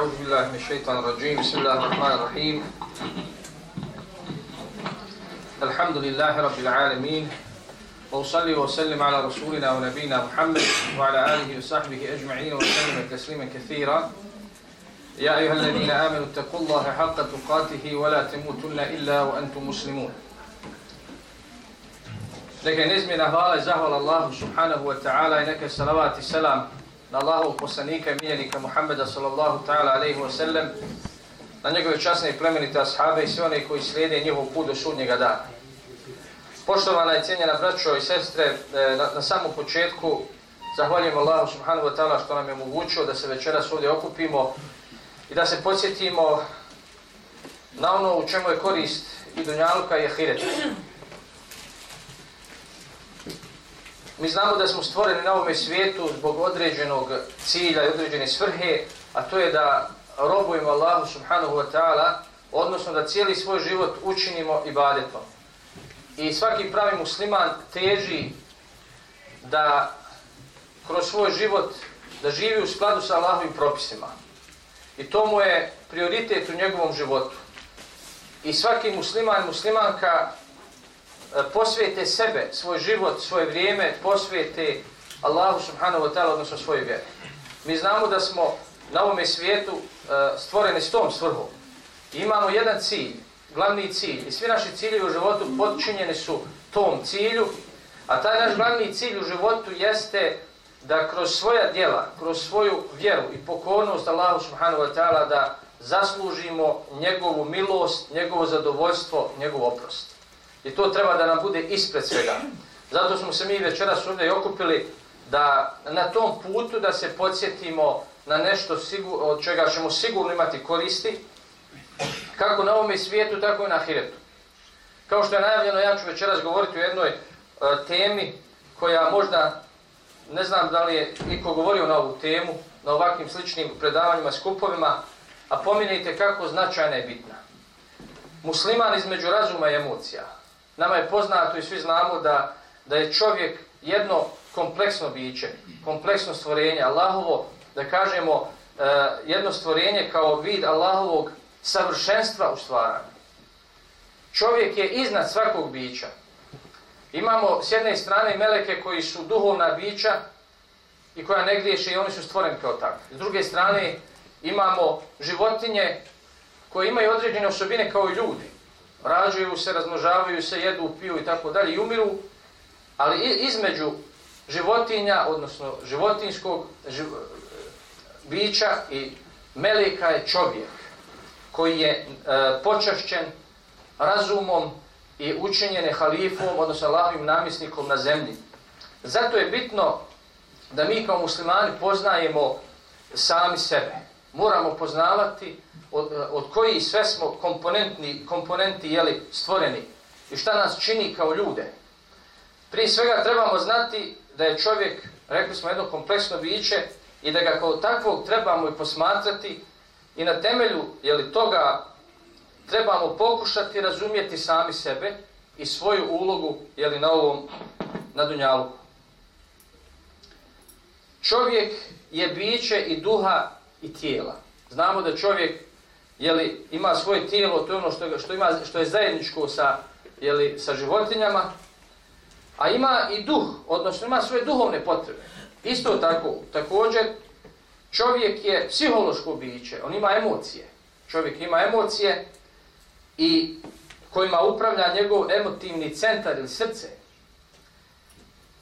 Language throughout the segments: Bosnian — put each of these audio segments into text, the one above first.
أعوذ بالله من الشيطان الرجيم. بسم الله الرحمن الرحيم. الحمد لله رب العالمين. وأصلي وسلم على رسولنا ونبينا محمد وعلى آله وصحبه أجمعين وسلم تسليما كثيرا. يا أيها الذين آمنوا اتقوا الله حق تقاته ولا تموتن إلا وأنتم مسلمون. Allahu subhanahu wa ta'ala i neka je salavat i selam na Allahu poslanika i miljenika Muhammeda sallallahu ta'ala alaihi wa sallam na njegove časne i plemenite ashabe i sve one koji slijede njihov put do sudnjega dana. Poštovana i cijenjena braćo i sestre, e, na, na samom početku zahvaljujem Allahu subhanahu wa ta'ala što nam je omogućio da se večeras ovdje okupimo i da se podsjetimo na ono u čemu je korist i dunjaluka i ahireta. Mi znamo da smo stvoreni na ovome svijetu zbog određenog cilja i određene svrhe, a to je da robujemo Allahu subhanahu wa ta'ala, odnosno da cijeli svoj život učinimo ibadetom. I svaki pravi musliman teži da kroz svoj život da živi u skladu sa Allahovim propisima. I to mu je prioritet u njegovom životu. I svaki musliman, muslimanka E, posvijete sebe, svoj život, svoje vrijeme, posvijete Allahu subhanahu wa ta'ala, odnosno svoju vjeru. Mi znamo da smo na ovome svijetu e, stvoreni s tom svrhom. I imamo jedan cilj, glavni cilj. I svi naši ciljevi u životu podčinjeni su tom cilju. A taj naš glavni cilj u životu jeste da kroz svoja djela, kroz svoju vjeru i pokornost Allahu subhanahu wa ta'ala da zaslužimo njegovu milost, njegovo zadovoljstvo, njegov oprost. I to treba da nam bude ispred svega. Zato smo se mi večeras ovdje okupili da na tom putu da se podsjetimo na nešto sigur, od čega ćemo sigurno imati koristi, kako na ovom svijetu, tako i na Ahiretu. Kao što je najavljeno, ja ću večeras govoriti o jednoj uh, temi koja možda, ne znam da li je iko govorio na ovu temu, na ovakvim sličnim predavanjima, skupovima, a pominjajte kako značajna je bitna. Musliman između razuma i emocija, Nama je poznato i svi znamo da, da je čovjek jedno kompleksno biće, kompleksno stvorenje, Allahovo, da kažemo, uh, jedno stvorenje kao vid Allahovog savršenstva u stvaranju. Čovjek je iznad svakog bića. Imamo s jedne strane meleke koji su duhovna bića i koja ne griješe i oni su stvoreni kao takvi. S druge strane imamo životinje koje imaju određene osobine kao i ljudi rađuju se, razmnožavaju se, jedu, piju i tako dalje i umiru, ali između životinja, odnosno životinskog živ, bića i meleka je čovjek koji je e, počašćen razumom i učinjen je halifom, odnosno Allahovim namisnikom na zemlji. Zato je bitno da mi kao muslimani poznajemo sami sebe. Moramo poznavati od, od koji sve smo komponentni, komponenti jeli, stvoreni i šta nas čini kao ljude. Prije svega trebamo znati da je čovjek, rekli smo, jedno kompleksno biće i da ga kao takvog trebamo i posmatrati i na temelju jeli, toga trebamo pokušati razumjeti sami sebe i svoju ulogu jeli, na ovom na dunjalu. Čovjek je biće i duha i tijela. Znamo da čovjek jeli, ima svoje tijelo, to je ono što, što, ima, što je zajedničko sa, jeli, sa životinjama, a ima i duh, odnosno ima svoje duhovne potrebe. Isto tako, također, čovjek je psihološko biće, on ima emocije. Čovjek ima emocije i kojima upravlja njegov emotivni centar ili srce.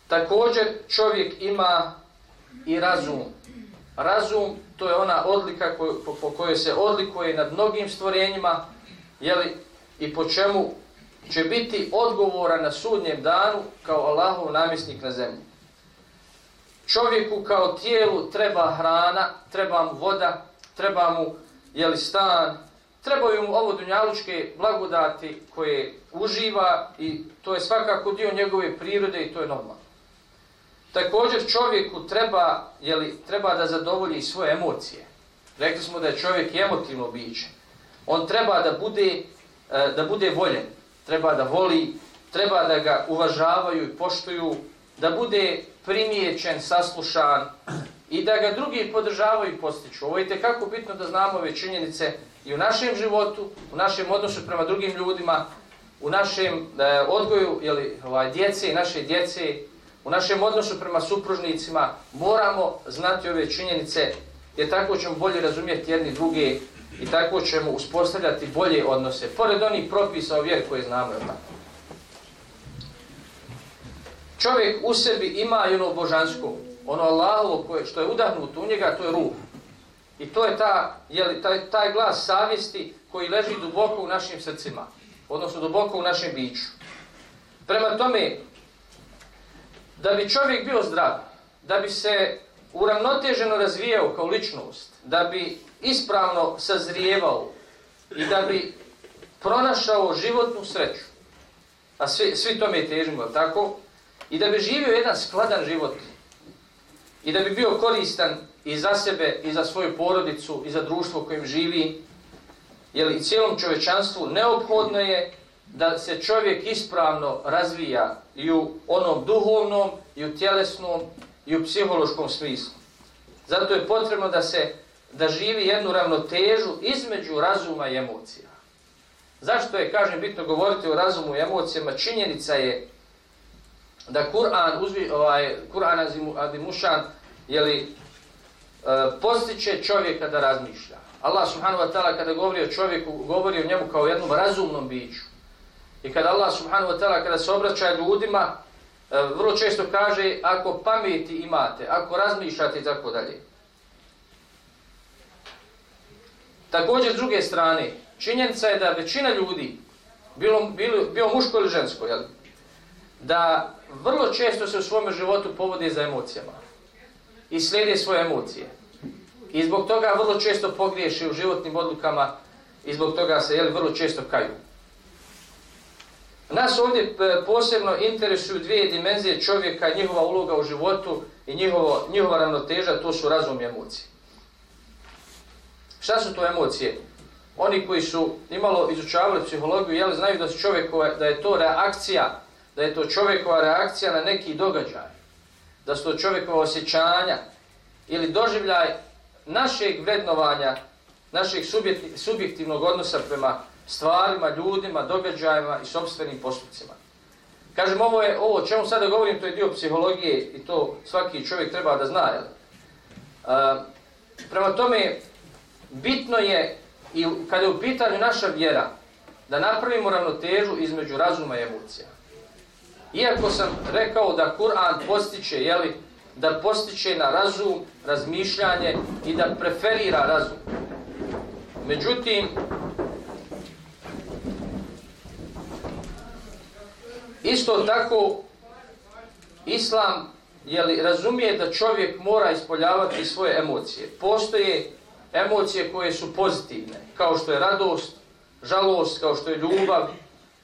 Također, čovjek ima i razum. Razum to je ona odlika koju, po, po kojoj se odlikuje nad mnogim stvorenjima, jeli, i po čemu će biti odgovora na sudnjem danu kao Allahov namjesnik na zemlji. Čovjeku kao tijelu treba hrana, treba mu voda, treba mu jeli, stan, trebaju mu ovo dunjalučke blagodati koje uživa i to je svakako dio njegove prirode i to je normalno. Također čovjeku treba, jeli, treba da zadovolji svoje emocije. Rekli smo da je čovjek emotivno biće. On treba da bude, e, da bude voljen, treba da voli, treba da ga uvažavaju i poštuju, da bude primijećen, saslušan i da ga drugi podržavaju i postiču. Ovo je kako bitno da znamo ove činjenice i u našem životu, u našem odnosu prema drugim ljudima, u našem e, odgoju jeli, ovaj, djece i naše djece, u našem odnosu prema supružnicima, moramo znati ove činjenice jer tako ćemo bolje razumjeti jedni druge i tako ćemo uspostavljati bolje odnose, pored onih propisa o vjeri koje znamo. Čovjek u sebi ima i ono božansko, ono Allahovo koje, što je udahnuto u njega, to je ruh. I to je ta, jeli, taj, taj glas savjesti koji leži duboko u našim srcima, odnosno duboko u našem biću. Prema tome, da bi čovjek bio zdrav, da bi se uravnoteženo razvijao kao ličnost, da bi ispravno sazrijevao i da bi pronašao životnu sreću, a svi, svi tome težimo, tako? I da bi živio jedan skladan život. I da bi bio koristan i za sebe, i za svoju porodicu, i za društvo kojim živi, jer i cijelom čovečanstvu neophodno je da se čovjek ispravno razvija i u onom duhovnom, i u tjelesnom, i u psihološkom smislu. Zato je potrebno da se da živi jednu ravnotežu između razuma i emocija. Zašto je, kažem, bitno govoriti o razumu i emocijama? Činjenica je da Kur'an, uzvi, ovaj, Kur'an Adimušan, jeli, e, postiče čovjeka da razmišlja. Allah subhanahu wa ta'ala kada govori o čovjeku, govori o njemu kao jednom razumnom biću. I kada Allah subhanahu wa ta'ala kada se obraća ljudima, e, vrlo često kaže ako pameti imate, ako razmišljate i tako dalje. Također, s druge strane, činjenica je da većina ljudi, bilo, bilo, bio muško ili žensko, jel? da vrlo često se u svom životu povode za emocijama i slijede svoje emocije. I zbog toga vrlo često pogriješi u životnim odlukama i zbog toga se jeli, vrlo često kaju. Nas ovdje e, posebno interesuju dvije dimenzije čovjeka, njihova uloga u životu i njihovo, njihova ravnoteža, to su razum i emocije. Šta su to emocije? Oni koji su imalo izučavali psihologiju, jel, znaju da, su čovjekova, da je to reakcija, da je to čovjekova reakcija na neki događaj, da su to čovjekova osjećanja ili doživljaj našeg vrednovanja, našeg subjektivnog odnosa prema stvarima, ljudima, događajima i sobstvenim postupcima. Kažem, ovo je, ovo čemu sada govorim, to je dio psihologije i to svaki čovjek treba da zna. Jel? Uh, prema tome, bitno je, i kada je u pitanju naša vjera, da napravimo ravnotežu između razuma i emocija. Iako sam rekao da Kur'an postiče, jeli, da postiče na razum, razmišljanje i da preferira razum. Međutim, isto tako, Islam jeli, razumije da čovjek mora ispoljavati svoje emocije. Postoje emocije koje su pozitivne, kao što je radost, žalost, kao što je ljubav,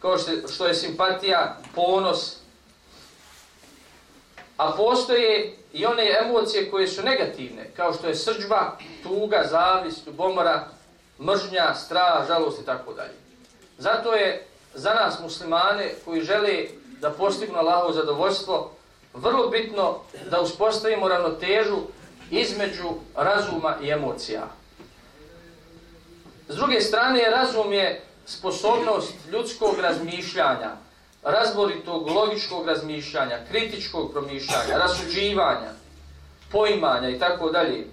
kao što je što je simpatija, ponos. A postoje i one emocije koje su negativne, kao što je srđba, tuga, zavist, ljubomora, mržnja, strah, žalost i tako dalje. Zato je za nas muslimane koji žele da postignu Allahovo zadovoljstvo vrlo bitno da uspostavimo ravnotežu između razuma i emocija. S druge strane, razum je sposobnost ljudskog razmišljanja, razboritog logičkog razmišljanja, kritičkog promišljanja, rasuđivanja, poimanja i tako dalje.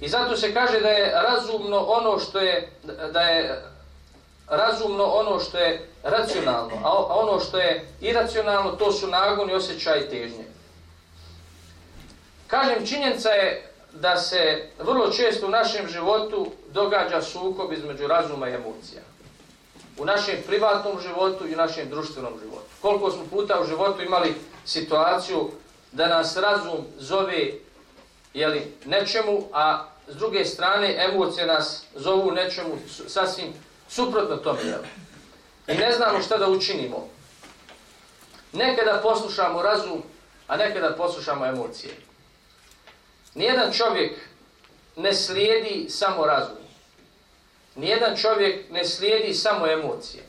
I zato se kaže da je razumno ono što je da je razumno ono što je racionalno, a ono što je iracionalno to su nagoni, osjećaj i težnje. Kažem, činjenica je da se vrlo često u našem životu događa sukob između razuma i emocija. U našem privatnom životu i u našem društvenom životu. Koliko smo puta u životu imali situaciju da nas razum zove jeli, nečemu, a s druge strane emocije nas zovu nečemu sasvim suprotno tome. jel? I ne znamo šta da učinimo. Nekada poslušamo razum, a nekada poslušamo emocije. Nijedan čovjek ne slijedi samo razum. Nijedan čovjek ne slijedi samo emocije.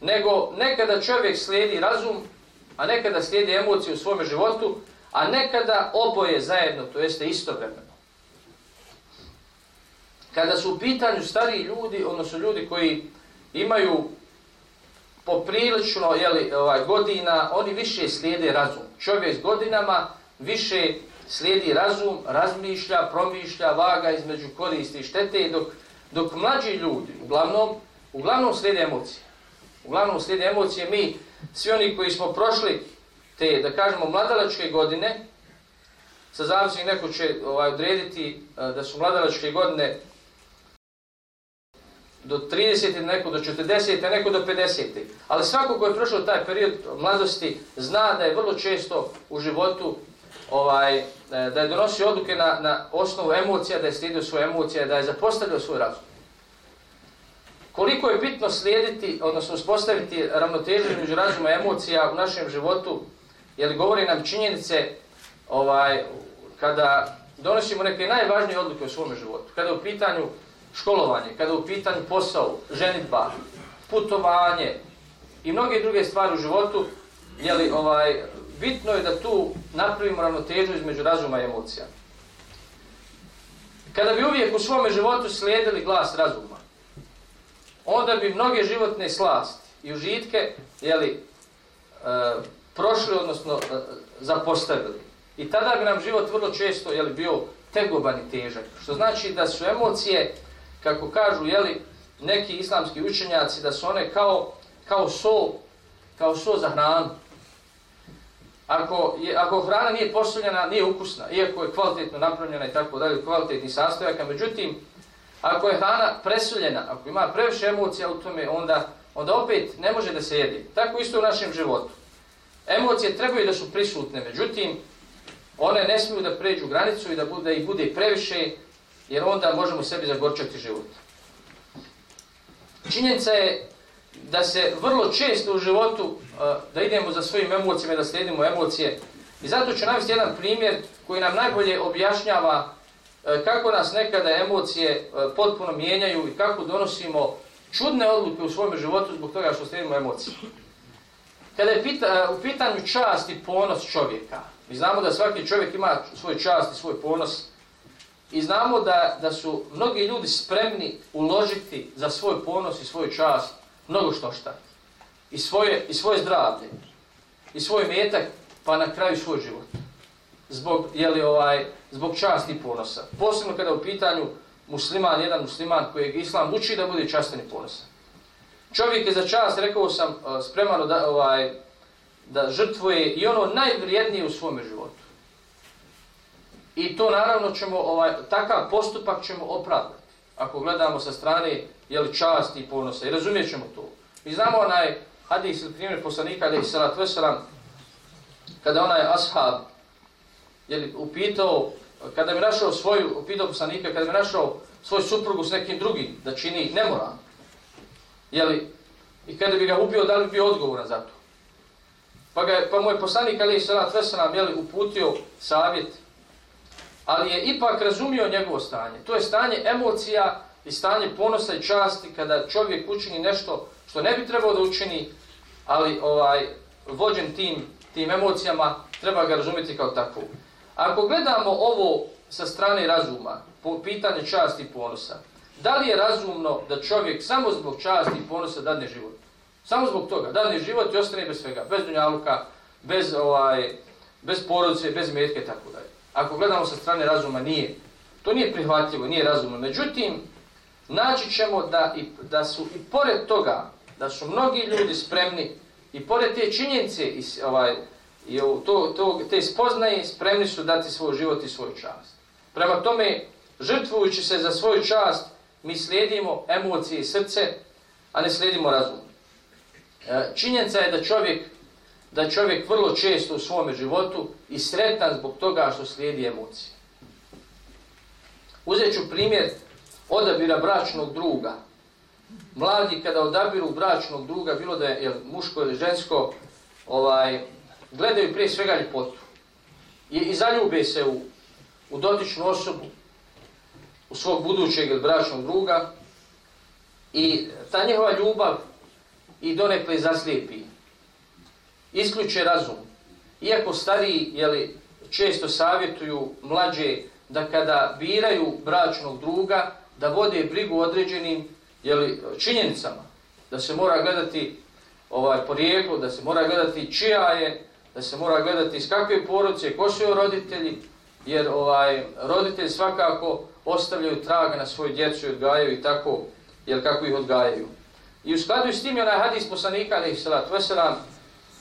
Nego nekada čovjek slijedi razum, a nekada slijedi emocije u svome životu, a nekada oboje zajedno, to jeste istovremeno. Kada su u pitanju stariji ljudi, odnosno ljudi koji imaju poprilično jeli, ovaj, godina, oni više slijede razum. Čovjek s godinama više slijedi razum, razmišlja, promišlja, vaga između koristi i štete, dok, dok mlađi ljudi, uglavnom, uglavnom slijede emocije. Uglavnom slijede emocije. Mi, svi oni koji smo prošli te, da kažemo, mladalačke godine, sa zavisnim neko će ovaj, odrediti eh, da su mladalačke godine do 30, neko do 40, neko do 50. Ali svako ko je prošao taj period mladosti zna da je vrlo često u životu ovaj, e, da je donosio odluke na, na osnovu emocija, da je slijedio svoje emocije, da je zapostavljao svoj razum. Koliko je bitno slijediti, odnosno uspostaviti ravnotežu među razuma i emocija u našem životu, jer govori nam činjenice ovaj, kada donosimo neke najvažnije odluke u svom životu, kada je u pitanju školovanje, kada je u pitanju posao, ženitba, putovanje i mnoge druge stvari u životu, jeli, ovaj, bitno je da tu napravimo ravnotežu između razuma i emocija. Kada bi uvijek u svome životu slijedili glas razuma, onda bi mnoge životne slasti i užitke jeli, e, prošli, odnosno e, zapostavili. I tada bi nam život vrlo često jeli, bio tegoban i težak. Što znači da su emocije kako kažu jeli, neki islamski učenjaci, da su one kao, kao sol, kao sol za hranu. Ako, je, ako hrana nije postavljena, nije ukusna, iako je kvalitetno napravljena i tako dalje, kvalitetni sastojaka, međutim, ako je hrana presuljena, ako ima previše emocija u tome, onda, onda opet ne može da se jedi. Tako isto u našem životu. Emocije trebaju da su prisutne, međutim, one ne smiju da pređu granicu i da bude i bude previše, jer onda možemo sebi zagorčati život. Činjenica je da se vrlo često u životu, da idemo za svojim emocijama, da slijedimo emocije, i zato ću navesti jedan primjer koji nam najbolje objašnjava kako nas nekada emocije potpuno mijenjaju i kako donosimo čudne odluke u svojom životu zbog toga što slijedimo emocije. Kada je pita, u pitanju čast i ponos čovjeka, mi znamo da svaki čovjek ima svoj čast i svoj ponos, I znamo da, da su mnogi ljudi spremni uložiti za svoj ponos i svoj čast mnogo što šta. I svoje, i svoje zdravlje. I svoj metak, pa na kraju svoj život. Zbog, jeli, ovaj, zbog časti i ponosa. Posebno kada u pitanju musliman, jedan musliman kojeg islam uči da bude častan i ponosan. Čovjek je za čast, rekao sam, spremano spreman da, ovaj, da žrtvuje i ono najvrijednije u svom životu. I to naravno ćemo, ovaj, takav postupak ćemo opravdati. Ako gledamo sa strane jeli, časti i ponosa. I razumijet ćemo to. Mi znamo onaj hadis ili primjer poslanika, ali salat veselam, kada onaj ashab jeli, upitao, kada mi našao svoju, upitao poslanika, kada mi našao svoj suprugu s nekim drugim, da čini nemoral. Jeli, I kada bi ga ubio, da li bi bio odgovoran za to? Pa, ga, pa moj poslanik, ali salat veselam, jeli, uputio savjet, ali je ipak razumio njegovo stanje. To je stanje emocija i stanje ponosa i časti kada čovjek učini nešto što ne bi trebao da učini, ali ovaj vođen tim, tim emocijama treba ga razumjeti kao takvu. Ako gledamo ovo sa strane razuma, po pitanje časti i ponosa, da li je razumno da čovjek samo zbog časti i ponosa dadne život? Samo zbog toga, dadne život i ostane bez svega, bez dunjaluka, bez, ovaj, bez porodice, bez metke, tako dalje ako gledamo sa strane razuma, nije. To nije prihvatljivo, nije razumno. Međutim, naći ćemo da, i, da su i pored toga, da su mnogi ljudi spremni i pored te činjenice i, ovaj, i to, to, te spoznaje spremni su dati svoj život i svoju čast. Prema tome, žrtvujući se za svoju čast, mi slijedimo emocije i srce, a ne slijedimo razum. E, činjenica je da čovjek da čovjek vrlo često u svome životu i sretan zbog toga što slijedi emocije. Uzet ću primjer odabira bračnog druga. Mladi kada odabiru bračnog druga, bilo da je jel, muško ili žensko, ovaj, gledaju prije svega ljepotu. I, i zaljube se u, u dotičnu osobu, u svog budućeg ili bračnog druga. I ta njehova ljubav i donekle zaslijepi isključe razum. Iako stariji jeli, često savjetuju mlađe da kada biraju bračnog druga, da vode brigu određenim jeli, činjenicama. Da se mora gledati ovaj porijeklo, da se mora gledati čija je, da se mora gledati iz kakve porodice, ko su roditelji, jer ovaj roditelji svakako ostavljaju traga na svoju djecu i odgajaju i tako, jer kako ih odgajaju. I u skladu s tim je onaj hadis poslanika, alaihi salatu veselam,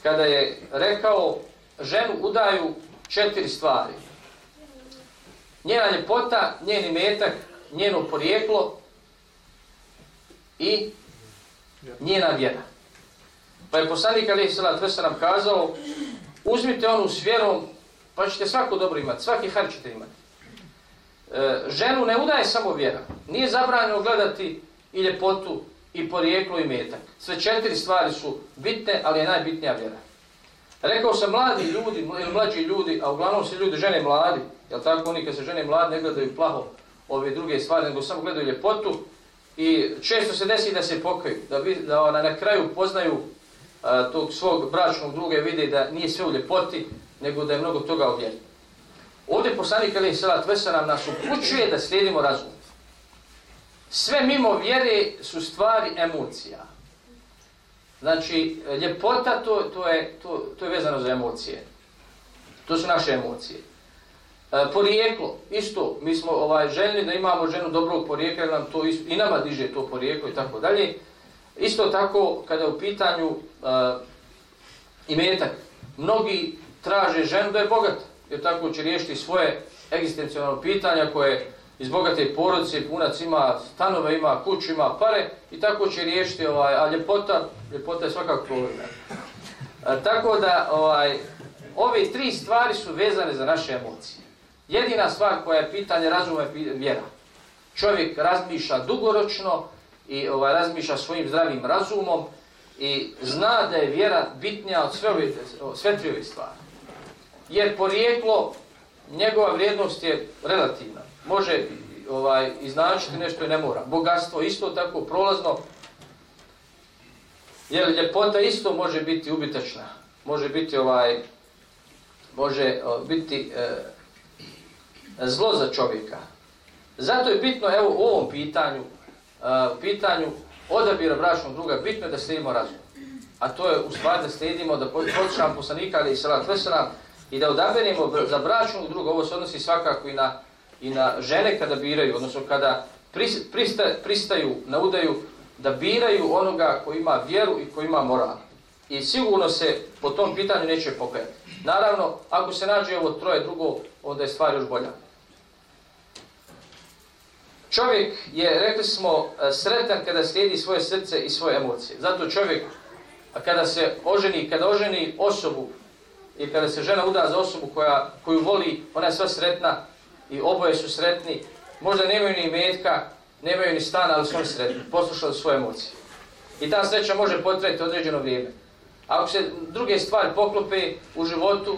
kada je rekao ženu udaju četiri stvari. Njena ljepota, njeni metak, njeno porijeklo i njena vjera. Pa je poslanik alaihi salatu wasalam kazao uzmite onu s vjerom pa ćete svako dobro imati, svaki har ćete imati. E, ženu ne udaje samo vjera. Nije zabranjeno gledati i ljepotu, i porijeklo, i metak. Sve četiri stvari su bitne, ali je najbitnija vjera. Rekao sam mladi ljudi, ili mlađi ljudi, a uglavnom se ljudi žene mladi, jel tako oni kad se žene mladi ne gledaju plaho ove druge stvari, nego samo gledaju ljepotu i često se desi da se pokaju, da, vi, da ona na kraju poznaju a, tog svog bračnog druga i vide da nije sve u ljepoti, nego da je mnogo toga u vjeri. Ovdje poslanik Ali Salat Vesa nam nas upućuje da slijedimo razum. Sve mimo vjere su stvari emocija. Znači, ljepota to, to, je, to, to je vezano za emocije. To su naše emocije. E, porijeklo, isto, mi smo ovaj željni da imamo ženu dobrog porijekla, nam to isto, i nama diže to porijeklo i tako dalje. Isto tako, kada je u pitanju e, imetak, mnogi traže ženu da je bogata, jer tako će riješiti svoje egzistencijalno pitanja koje iz bogate porodice, punac ima stanove, ima kuću, ima pare i tako će riješiti, ovaj, a ljepota, ljepota je svakako problem. A, e, tako da ovaj, ove tri stvari su vezane za naše emocije. Jedina stvar koja je pitanje razuma je vjera. Čovjek razmišlja dugoročno i ovaj, razmišlja svojim zdravim razumom i zna da je vjera bitnija od sve, ove, sve tri ove stvari jer porijeklo, njegova vrijednost je relativna. Može ovaj iznačiti nešto i ne mora. Bogatstvo isto tako prolazno, jer ljepota isto može biti ubitačna. Može biti ovaj može biti e, zlo za čovjeka. Zato je bitno, evo u ovom pitanju, e, pitanju odabira bračnog druga, bitno je da slijedimo razum. A to je u stvari da slijedimo, da počnemo poslanika, ali i salat vesela i da odaberemo za bračnog druga, ovo se odnosi svakako i na, i na žene kada biraju, odnosno kada prista, pristaju na udaju, da biraju onoga koji ima vjeru i koji ima moral. I sigurno se po tom pitanju neće pokajati. Naravno, ako se nađe ovo troje drugo, onda je stvar još bolja. Čovjek je, rekli smo, e, sretan kada slijedi svoje srce i svoje emocije. Zato čovjek, kada se oženi, kada oženi osobu i kada se žena uda za osobu koja, koju voli, ona je sva sretna i oboje su sretni, možda nemaju ni metka, nemaju ni stana, ali su oni sretni, poslušali svoje emocije. I ta sreća može potrebiti određeno vrijeme. Ako se druge stvari poklope u životu,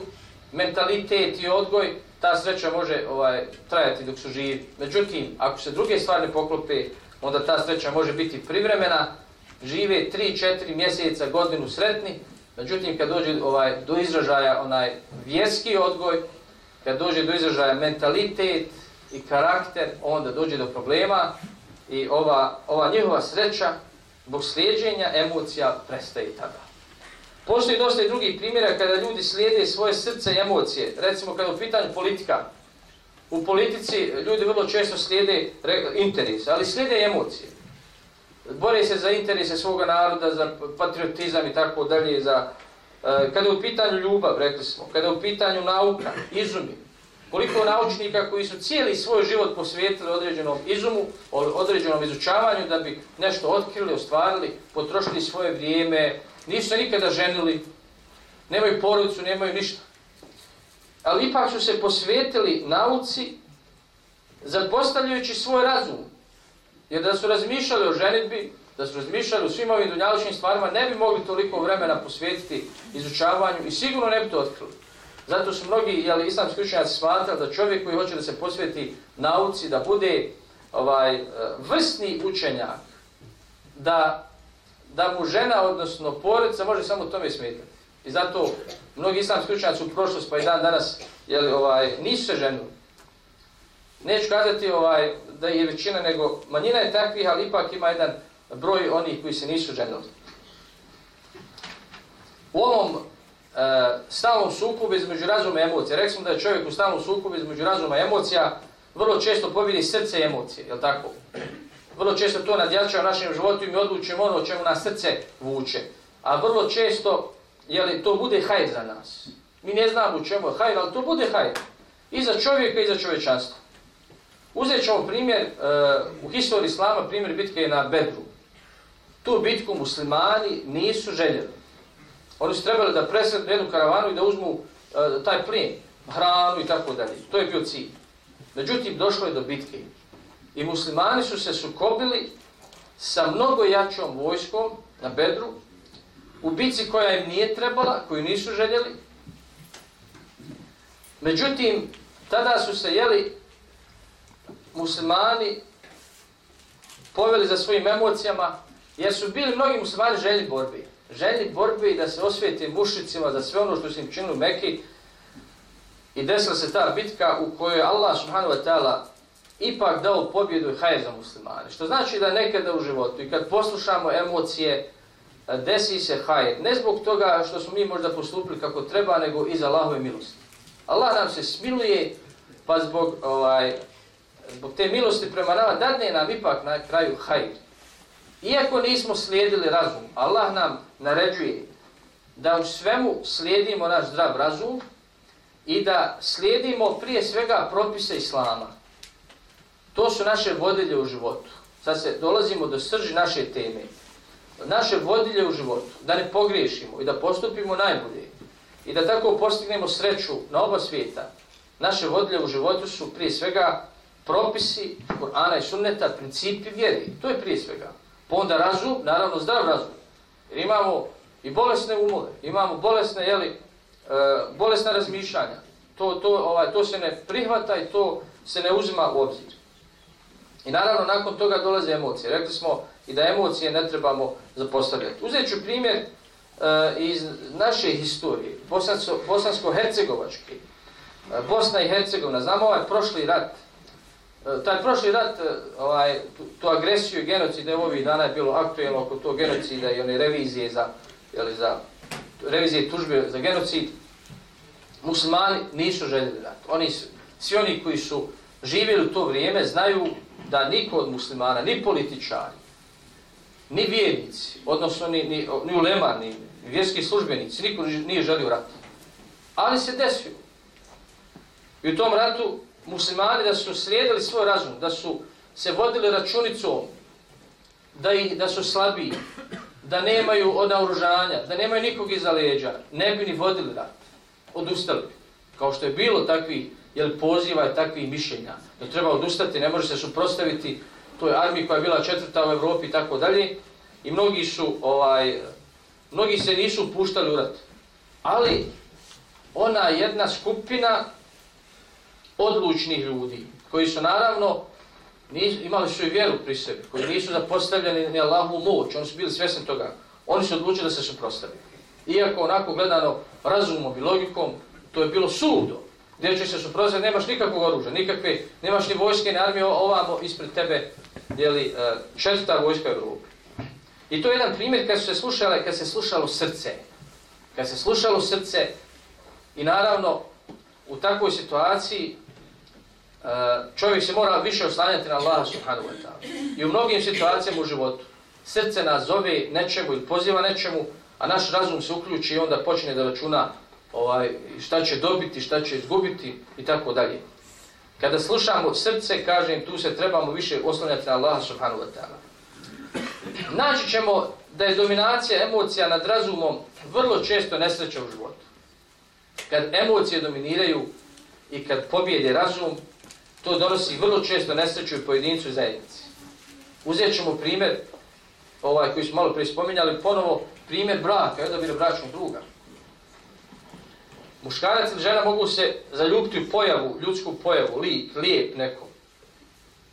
mentalitet i odgoj, ta sreća može ovaj trajati dok su živi. Međutim, ako se druge stvari ne poklope, onda ta sreća može biti privremena, žive 3-4 mjeseca, godinu sretni, Međutim, kad dođe ovaj, do izražaja onaj vjerski odgoj, kad dođe do izražaja mentalitet i karakter, onda dođe do problema i ova, ova njihova sreća zbog slijedženja emocija prestaje tada. Postoji dosta i drugih primjera kada ljudi slijede svoje srce i emocije. Recimo kada u pitanju politika, u politici ljudi vrlo često slijede interese, ali slijede emocije bore se za interese svoga naroda, za patriotizam i tako dalje, za E, kada je u pitanju ljubav, rekli smo, kada je u pitanju nauka, izumi, koliko naučnika koji su cijeli svoj život posvijetili određenom izumu, određenom izučavanju da bi nešto otkrili, ostvarili, potrošili svoje vrijeme, nisu se nikada ženili, nemaju porodicu, nemaju ništa. Ali ipak su se posvijetili nauci, zapostavljajući svoj razum, Jer da su razmišljali o ženitbi, da su razmišljali u svim ovim dunjaličnim stvarima, ne bi mogli toliko vremena posvetiti izučavanju i sigurno ne bi to otkrili. Zato su mnogi jeli, islamski učenjaci smatrali da čovjek koji hoće da se posveti nauci, da bude ovaj e, vrstni učenjak, da, da mu žena, odnosno porodica, može samo tome smetati. I zato mnogi islamski učenjaci u prošlost pa i dan danas jeli, ovaj, nisu se ženili. Neću kazati ovaj, da je većina, nego manjina je takvih, ali ipak ima jedan broj onih koji se nisu ženili. U ovom e, stalnom sukubu između razuma i emocija, rekli smo da je čovjek u stalnom sukubu između razuma i emocija, vrlo često pobjedi srce i emocije, je li tako? Vrlo često to nadjačava u našem životu i mi odlučimo ono čemu nas srce vuče. A vrlo često, je li, to bude hajr za nas. Mi ne znamo u čemu je hajr, ali to bude hajr. I za čovjeka i za čovječanstvo. Uzet ćemo primjer, uh, u historiji Islama, primjer bitke na Bedru. Tu bitku muslimani nisu željeli. Oni su trebali da presretnu jednu karavanu i da uzmu uh, taj plijen, hranu i tako dalje. To je bio cilj. Međutim, došlo je do bitke. I muslimani su se sukobili sa mnogo jačom vojskom na Bedru, u bitci koja im nije trebala, koju nisu željeli. Međutim, tada su se jeli muslimani poveli za svojim emocijama, jer su bili mnogi muslimani željni borbi. Željni borbi da se osvijete mušicima za sve ono što su im činili u Mekiji. I desila se ta bitka u kojoj Allah subhanahu wa ta'ala ipak dao pobjedu i hajr za muslimane. Što znači da nekada u životu i kad poslušamo emocije, desi se hajr. Ne zbog toga što smo mi možda postupili kako treba, nego iz Allahove milosti. Allah nam se smiluje, pa zbog ovaj, zbog te milosti prema nama, dadne nam ipak na kraju hajr. Iako nismo slijedili razum, Allah nam naređuje da u svemu slijedimo naš zdrav razum i da slijedimo prije svega propise Islama. To su naše vodilje u životu. Sad se dolazimo do srži naše teme. Naše vodilje u životu, da ne pogriješimo i da postupimo najbolje i da tako postignemo sreću na oba svijeta. Naše vodilje u životu su prije svega propisi Kur'ana i sunneta, principi vjeri. To je prije svega. Pa onda razum, naravno zdrav razum. Jer imamo i bolesne umove, imamo bolesne, jeli, e, bolesna razmišljanja. To, to, ovaj, to se ne prihvata i to se ne uzima u obzir. I naravno, nakon toga dolaze emocije. Rekli smo i da emocije ne trebamo zapostavljati. Uzet ću primjer e, iz naše historije, bosansko-hercegovačke. E, Bosna i Hercegovina, znamo ovaj prošli rat, taj prošli rat, e, ovaj, tu, tu agresiju i genocid, evo ovih dana je bilo aktuelno oko to genocida i one revizije za, jeli, za revizije tužbe za genocid, muslimani nisu željeli rat. Oni su, svi oni koji su živjeli u to vrijeme znaju da niko od muslimana, ni političari, ni vjernici, odnosno ni, ni, ni ulema, ni vjerski službenici, niko nije želio rat. Ali se desio. I u tom ratu muslimani da su slijedili svoj razum, da su se vodili računicom, da, ih, da su slabiji, da nemaju od naoružanja, da nemaju nikog iza leđa, ne bi ni vodili rat. Odustali bi. Kao što je bilo takvi jel, poziva i takvi mišljenja. Da treba odustati, ne može se suprostaviti toj armiji koja je bila četvrta u Evropi i tako dalje. I mnogi su, ovaj, mnogi se nisu puštali u rat. Ali ona jedna skupina odlučnih ljudi, koji su naravno nisu, imali su i vjeru pri sebi, koji nisu zapostavljeni ni Allahu moć, oni su bili svjesni toga, oni su odlučili da se suprostavili. Iako onako gledano razumom i logikom, to je bilo sudo, gdje će se suprostaviti, nemaš nikakvog oružja, nikakve, nemaš ni vojske, ni armije, ovamo ispred tebe jeli, četvrta vojska Evrope. I to je jedan primjer kad se slušale, kad se slušalo srce. Kad se slušalo srce i naravno u takvoj situaciji Eh, čovjek se mora više oslanjati na Allaha subhanahu wa ta'ala. I u mnogim situacijama u životu srce nas zove nečemu ili poziva nečemu, a naš razum se uključi i onda počne da računa ovaj, šta će dobiti, šta će izgubiti i tako dalje. Kada slušamo srce, kažem, tu se trebamo više oslanjati na Allaha subhanahu wa ta'ala. Naći ćemo da je dominacija emocija nad razumom vrlo često nesreća u životu. Kad emocije dominiraju i kad pobjede razum, to donosi vrlo često nesreću i pojedincu i zajednici. Uzet ćemo primjer, ovaj koji smo malo prije spominjali, ponovo primjer braka, je odabira bračnog druga. Muškarac ili žena mogu se zaljubiti u pojavu, ljudsku pojavu, lik, lijep nekom.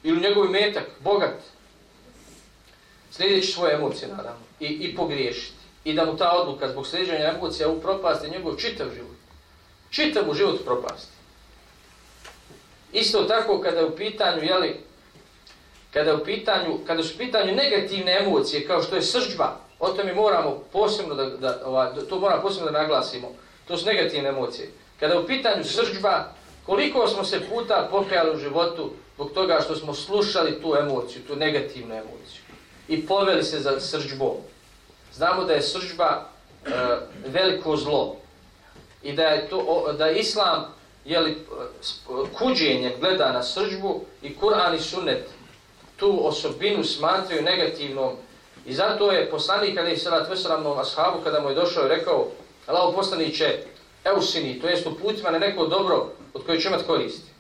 Ili njegov metak, bogat. Sljedeći svoje emocije, naravno. I, I pogriješiti. i da mu ta odluka zbog sljeđenja emocija upropasti njegov čitav život. Čitav mu život propasti. Isto tako kada je u pitanju, jeli, kada je u pitanju, kada su u pitanju negativne emocije, kao što je sržba, o tome moramo posebno da, da, ova, to moramo posebno da naglasimo, to su negativne emocije. Kada je u pitanju sržba, koliko smo se puta pokajali u životu zbog toga što smo slušali tu emociju, tu negativnu emociju i poveli se za sržbom. Znamo da je sržba e, veliko zlo i da je, to, da je islam jeli, eh, kuđenjem gleda na sržbu i Kur'an i sunnet tu osobinu smatraju negativnom i zato je poslanik Ali je sada ashabu kada mu je došao i rekao Allaho poslaniće eusini, to jest uputima na neko dobro od koje će imat koristi.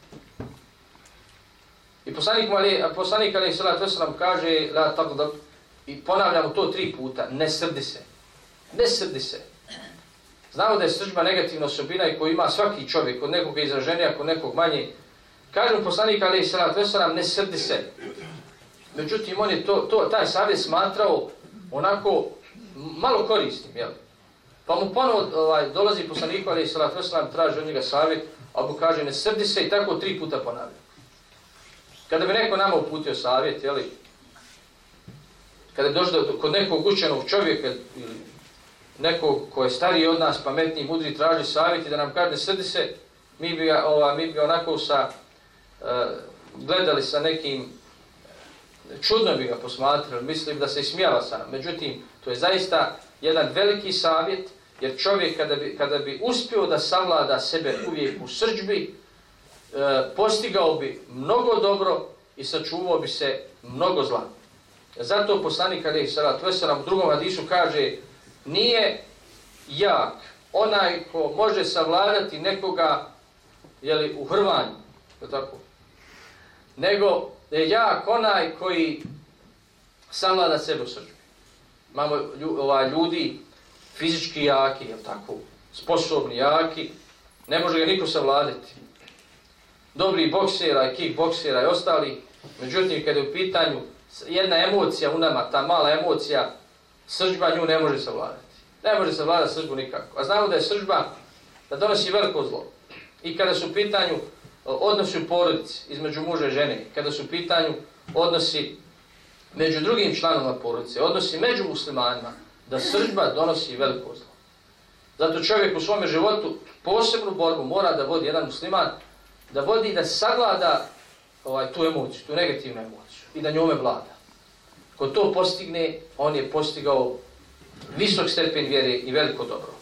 I poslanik mu ali, poslanik ali sada kaže la tako da i ponavljamo to tri puta, ne srdi se. Ne srdi se. Znamo da je sržba negativna osobina i koju ima svaki čovjek, od nekog izraženija, kod nekog manje. Kažem poslanik Ali Isra, Vesaram, ne srdi se. Međutim, on je to, to, taj savjet smatrao onako malo korisnim, jel? Pa mu ponovo ovaj, dolazi poslanik Ali Isra, Vesaram, traži od njega savjet, a mu kaže, ne srdi se i tako tri puta ponavlja. Kada bi neko nama uputio savjet, jel? Kada je došlo kod nekog učenog čovjeka ili nekog ko je stariji od nas, pametniji, mudri, traži savjeti da nam kaže srdi se, mi bi ga, ova, mi bi ga onako sa, e, gledali sa nekim, e, čudno bi ga posmatrali, mislim da se ismijala sa nam. Međutim, to je zaista jedan veliki savjet, jer čovjek kada bi, kada bi uspio da savlada sebe uvijek u srđbi, e, postigao bi mnogo dobro i sačuvao bi se mnogo zla. Zato poslanik Ali Salat Veselam u drugom hadisu kaže nije jak onaj ko može savladati nekoga jeli, u hrvanju, je tako? nego je jak onaj koji savlada sebe u srđbi. Imamo ovaj, ljudi fizički jaki, je tako? sposobni, jaki, ne može ga niko savladati. Dobri boksera i kickboksera i ostali, međutim, kada je u pitanju jedna emocija u nama, ta mala emocija, sržba nju ne može savladati. Ne može savladati sržbu nikako. A znamo da je sržba da donosi veliko zlo. I kada su u pitanju odnosi u porodici između muža i žene, kada su u pitanju odnosi među drugim članovima porodice, odnosi među muslimanima, da sržba donosi veliko zlo. Zato čovjek u svome životu posebnu borbu mora da vodi jedan musliman, da vodi da saglada ovaj, tu emociju, tu negativnu emociju i da njome vlada. Ko to postigne, on je postigao visok stepen vjere i veliko dobro.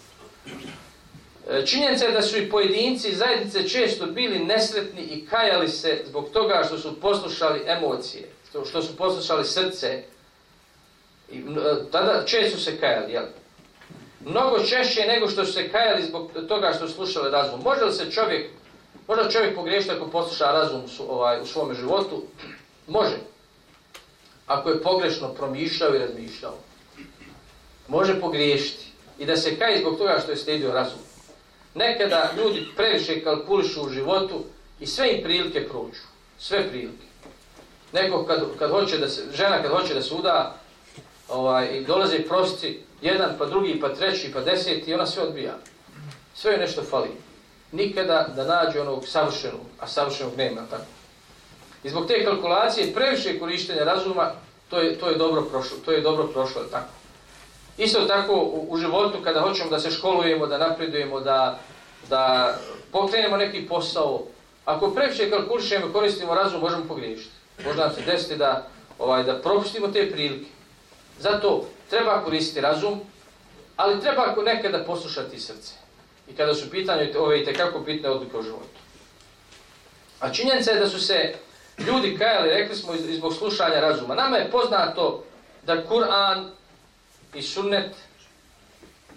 E, činjenica je da su i pojedinci zajednice često bili nesretni i kajali se zbog toga što su poslušali emocije, što su poslušali srce. I, e, tada često se kajali, jel? Mnogo češće nego što su se kajali zbog toga što su slušali razum. Može li se čovjek, može čovjek pogriješiti ako posluša razum ovaj, u svome životu? Može ako je pogrešno promišljao i razmišljao. Može pogriješiti i da se kaje zbog toga što je stedio razum. Nekada ljudi previše kalkulišu u životu i sve im prilike prođu. Sve prilike. Neko kad, kad hoće da se, žena kad hoće da se uda ovaj, i dolaze prosti jedan pa drugi pa treći pa deseti i ona sve odbija. Sve je nešto fali. Nikada da nađe onog savršenog, a savršenog nema tako. I zbog te kalkulacije previše korištenja razuma, to je, to je dobro prošlo, to je dobro prošlo, tako. Isto tako u, u životu kada hoćemo da se školujemo, da napredujemo, da, da pokrenemo neki posao, ako previše kalkulišemo i koristimo razum, možemo pogriješiti. Možda nam se desiti da, ovaj, da propustimo te prilike. Zato treba koristiti razum, ali treba nekada poslušati srce. I kada su pitanje ove i tekako bitne odluke u životu. A činjenica je da su se ljudi kajali, rekli smo zbog slušanja razuma. Nama je poznato da Kur'an i sunnet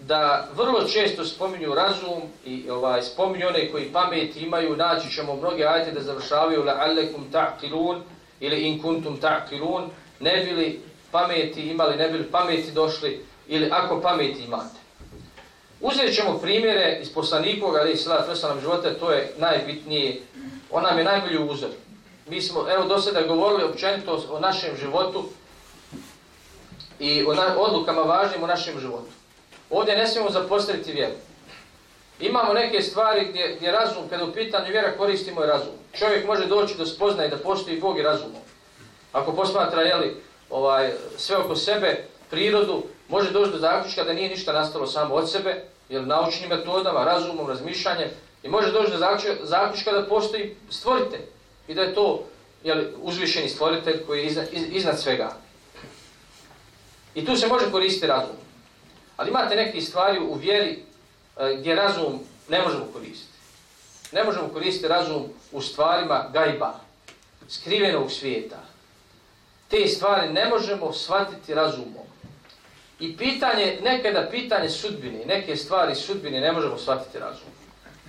da vrlo često spominju razum i ovaj spominju one koji pamet imaju, naći ćemo mnoge ajte da završavaju la'allekum ta'qilun ili in kuntum ta'qilun, ne bili pameti imali, ne bili pameti došli ili ako pameti imate. Uzet ćemo primjere iz poslanikog, ali i sada života, to je najbitnije, on nam je najbolji uzor mi smo, evo, do sada govorili općenito o našem životu i o na, odlukama važnim u našem životu. Ovdje ne smijemo zapostaviti vjeru. Imamo neke stvari gdje, gdje razum, kada u pitanju vjera koristimo je razum. Čovjek može doći do spoznaje da postoji Bog i razumom. Ako posmatra jeli, ovaj, sve oko sebe, prirodu, može doći do zaključka da nije ništa nastalo samo od sebe, jer naučnim metodama, razumom, razmišljanjem, i može doći do zaključka da postoji stvoritelj i da je to jeli, uzvišeni stvoritelj koji je iznad, iznad svega. I tu se može koristiti razum. Ali imate neke stvari u vjeri e, gdje razum ne možemo koristiti. Ne možemo koristiti razum u stvarima gajba, skrivenog svijeta. Te stvari ne možemo shvatiti razumom. I pitanje, nekada pitanje sudbine, neke stvari sudbine ne možemo shvatiti razumom.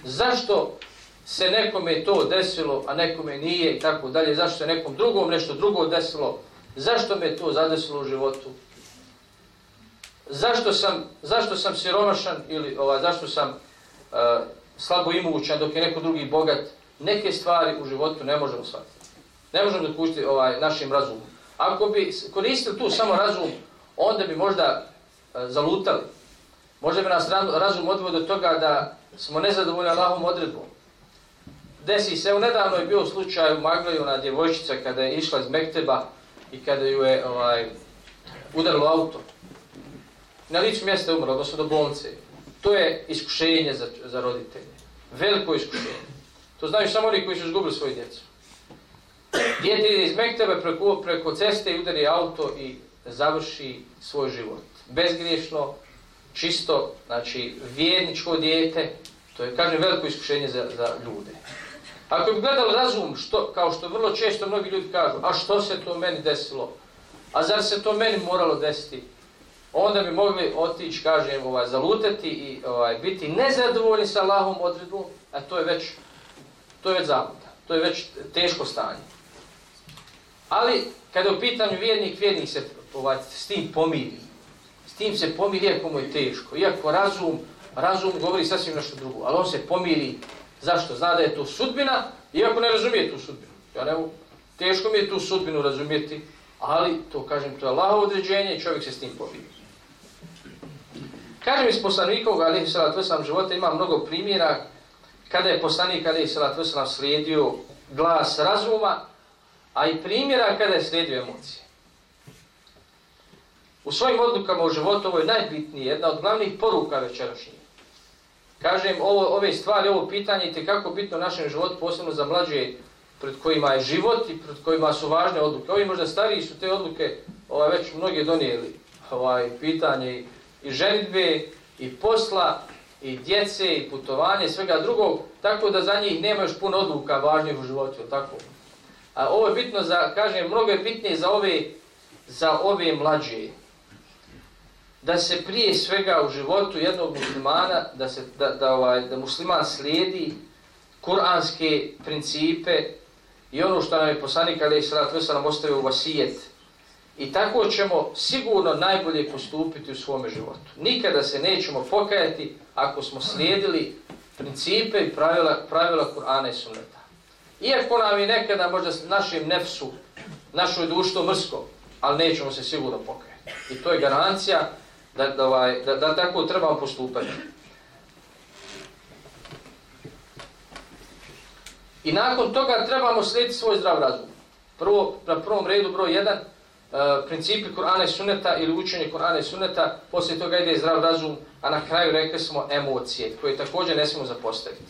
Zašto se nekome to desilo, a nekome nije i tako dalje, zašto se nekom drugom nešto drugo desilo, zašto me to zadesilo u životu, zašto sam, zašto sam siromašan ili ovaj, zašto sam e, uh, slabo imućan dok je neko drugi bogat, neke stvari u životu ne možemo shvatiti. Ne možemo dokućiti ovaj, našim razumom. Ako bi koristili tu samo razum, onda bi možda uh, zalutali. Možda bi nas razum odvoj do toga da smo nezadovoljni Allahom odredbom. Desi se, u nedavno je bio slučaj u Maglaju na djevojčica kada je išla iz Mekteba i kada ju je ovaj, udarilo auto na licu mjesta je umrla, odnosno do bolnice. To je iskušenje za, za roditelje. Veliko iskušenje. To znaju samo oni koji su izgubili svoju djecu. Djete ide iz Mektebe preko, preko ceste i udari auto i završi svoj život. Bezgriješno, čisto, znači vjerničko dijete, to je, kažem, veliko iskušenje za, za ljude. Ako bi gledali razum, što, kao što vrlo često mnogi ljudi kažu, a što se to meni desilo? A zar se to meni moralo desiti? onda bi mogli otići, kažem, ovaj, zalutati i ovaj, biti nezadovoljni sa Allahom odredbom, a to je već, to je već zabuda, to je već teško stanje. Ali, kada u pitanju vjernik, vjernik se ovaj, s tim pomiri. S tim se pomiri, iako mu je teško. Iako razum, razum govori sasvim nešto drugo, ali on se pomiri. Zašto? Zna da je to sudbina, iako ne razumije tu sudbinu. Ja ne teško mi je tu sudbinu razumijeti, ali to, kažem, to je Allahovo određenje i čovjek se s tim pobije. Kažem iz poslanikovog alihi salatu wasalam života ima mnogo primjera kada je poslanik alihi salatu wasalam slijedio glas razuma, a i primjera kada je slijedio emocije. U svojim odlukama u životu ovo je najbitnije, jedna od glavnih poruka večerašnjih. Kažem, ovo, ove stvari, ovo pitanje je kako bitno u našem životu, posebno za mlađe pred kojima je život i pred kojima su važne odluke. Ovi možda stariji su te odluke ovaj, već mnogi donijeli ovaj, pitanje i ženitbe, i posla, i djece, i putovanje, svega drugog, tako da za njih nema još puno odluka važnijih u životu, tako. A ovo je bitno za, kažem, mnogo je bitnije za ove, za ove mlađe, da se prije svega u životu jednog muslimana, da, se, da, da, ovaj, da musliman slijedi kuranske principe i ono što nam je poslanik, ali je sallatu nam ostavio u vasijet, I tako ćemo sigurno najbolje postupiti u svome životu. Nikada se nećemo pokajati ako smo slijedili principe i pravila, pravila Kur'ana i Sunneta. Iako nam je nekada možda našim nefsu, našoj duši mrsko, ali nećemo se sigurno pokajati. I to je garancija da, da, ovaj, da, da tako treba postupati. I nakon toga trebamo slijediti svoj zdrav razum. Prvo, na prvom redu broj 1, Uh, e, principi Kur'ana i Sunneta ili učenje Kur'ana i Sunneta, poslije toga ide zdrav razum, a na kraju rekli smo emocije, koje također ne smijemo zapostaviti.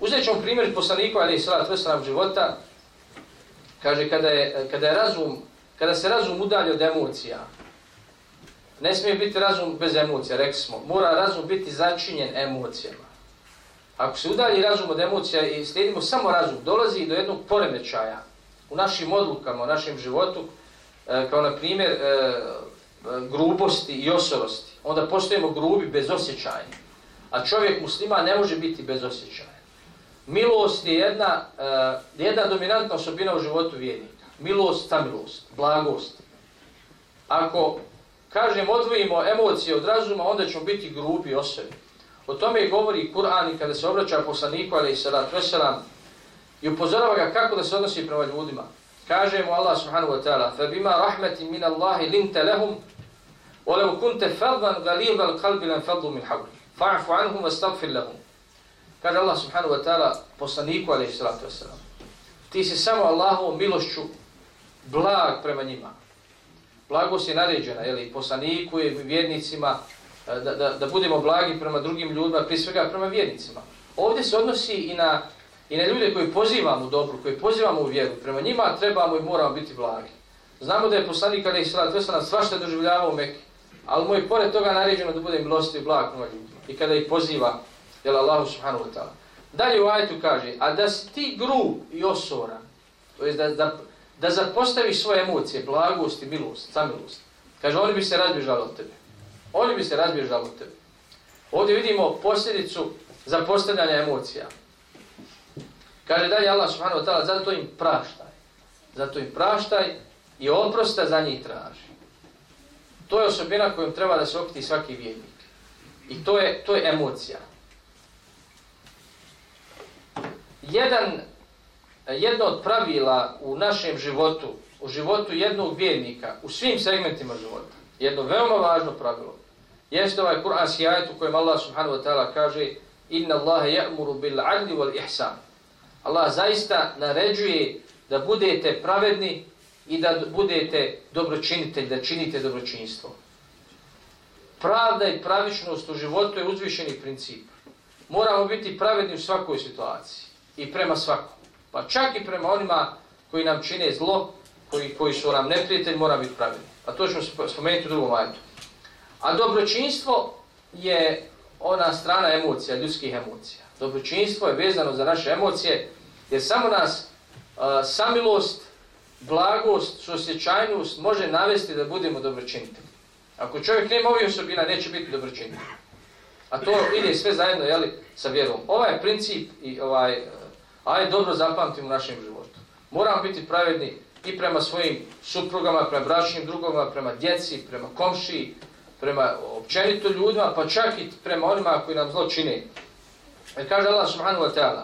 Uzet ćemo primjer poslanika, ali i salat vrstanog života, kaže, kada je, kada je razum, kada se razum udalje od emocija, ne smije biti razum bez emocija, rekli smo, mora razum biti začinjen emocijama. Ako se udalji razum od emocija i slijedimo samo razum, dolazi do jednog poremećaja, u našim odlukama, u našem životu, e, kao na primjer e, e, grubosti i osorosti, onda postojimo grubi bez osjećaja. A čovjek muslima ne može biti bez osjećaja. Milost je jedna, jedna dominantna osobina u životu vjernika. Milost, ta milost, blagost. Ako, kažem, odvojimo emocije od razuma, onda ćemo biti grubi osobi. O tome govori Kur'an i kada se obraća poslaniku, ali i salatu wasalam, I upozorava ga kako da se odnosi prema ljudima. Kaže mu Allah subhanahu wa ta'ala فَبِمَا رَحْمَةٍ مِنَ اللَّهِ لِنْتَ لَهُمْ وَلَوْ كُنْتَ فَضْوًا غَلِيظَ الْقَلْبِ لَنْ فَضْلُ مِنْ حَوْلِ فَعْفُ عَنْهُمْ وَاسْتَغْفِرْ لَهُمْ Kaže Allah subhanahu wa ta'ala poslaniku alaihi salatu wasalam. Ti si samo Allahovom milošću blag prema njima. Blagost je naređena, jeli, poslaniku i vjernicima, eh, da, da, da budemo blagi prema drugim ljudima, prije svega prema vjernicima. Ovdje se odnosi i na, i na ljude koji pozivamo u dobru, koji pozivamo u vjeru. Prema njima trebamo i moramo biti blagi. Znamo da je poslanik alaihi salatu wasalam svašta doživljavao u Mekke, ali mu je pored toga naređeno da bude milosti i blag prema ljudima. I kada ih poziva, jel Allahu subhanahu wa ta'ala. Dalje u ajetu kaže, a da si ti grub i osoran, to je da, da, da zapostavi svoje emocije, blagost i milost, samilost, kaže, oni bi se razbježali od tebe. Oni bi se razbježali od tebe. Ovdje vidimo posljedicu zapostavljanja emocija. Kaže dalje Allah subhanahu wa ta'ala, zato im praštaj. Zato im praštaj i oprosta za njih traži. To je osobina kojom treba da se okiti svaki vjernik. I to je, to je emocija jedan, jedno od pravila u našem životu, u životu jednog vjernika, u svim segmentima života, jedno veoma važno pravilo, jeste ovaj kuranski ajet u kojem Allah subhanahu wa ta'ala kaže Inna Allahe ya'muru bil adli wal ihsan. Allah zaista naređuje da budete pravedni i da budete dobročinitelj, da činite dobročinstvo. Pravda i pravičnost u životu je uzvišeni princip. Moramo biti pravedni u svakoj situaciji i prema svakom. Pa čak i prema onima koji nam čine zlo, koji, koji su nam neprijatelji, mora biti pravilni. A to ćemo spomenuti u drugom majtu. A dobročinstvo je ona strana emocija, ljudskih emocija. Dobročinstvo je vezano za naše emocije, jer samo nas a, samilost, blagost, susjećajnost može navesti da budemo dobročinitelji. Ako čovjek nema ovih osobina, neće biti dobročinitelj. A to ide sve zajedno jeli, sa vjerom. Ovaj princip i ovaj Ajde dobro zapamtimo u našem životu. Moramo biti pravedni i prema svojim suprugama, prema bračnim drugovima, prema djeci, prema komšiji, prema općenito ljudima, pa čak i prema onima koji nam zlo čine. Jer kaže Allah subhanahu wa ta'ala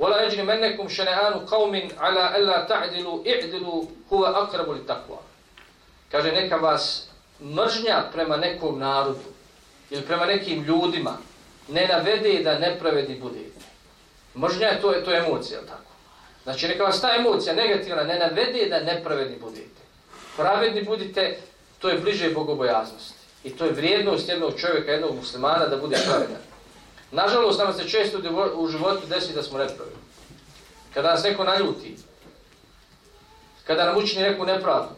وَلَا يَجْنِ مَنَّكُمْ شَنَهَانُ قَوْمٍ عَلَىٰ أَلَّا تَعْدِلُوا إِعْدِلُوا هُوَ أَقْرَبُ لِتَقْوَا Kaže, neka vas mržnja prema nekom narodu ili prema nekim ljudima ne navede da nepravedni budete. Mržnja je to, to je emocija, tako? Znači, neka vas ta emocija negativna ne navede da nepravedni budete. Pravedni budite, to je bliže bogobojaznosti. I to je vrijednost jednog čovjeka, jednog muslimana da bude pravedan. Nažalost, nam se često u životu desi da smo nepravedni. Kada nas neko naljuti, kada nam učini neku nepravdu,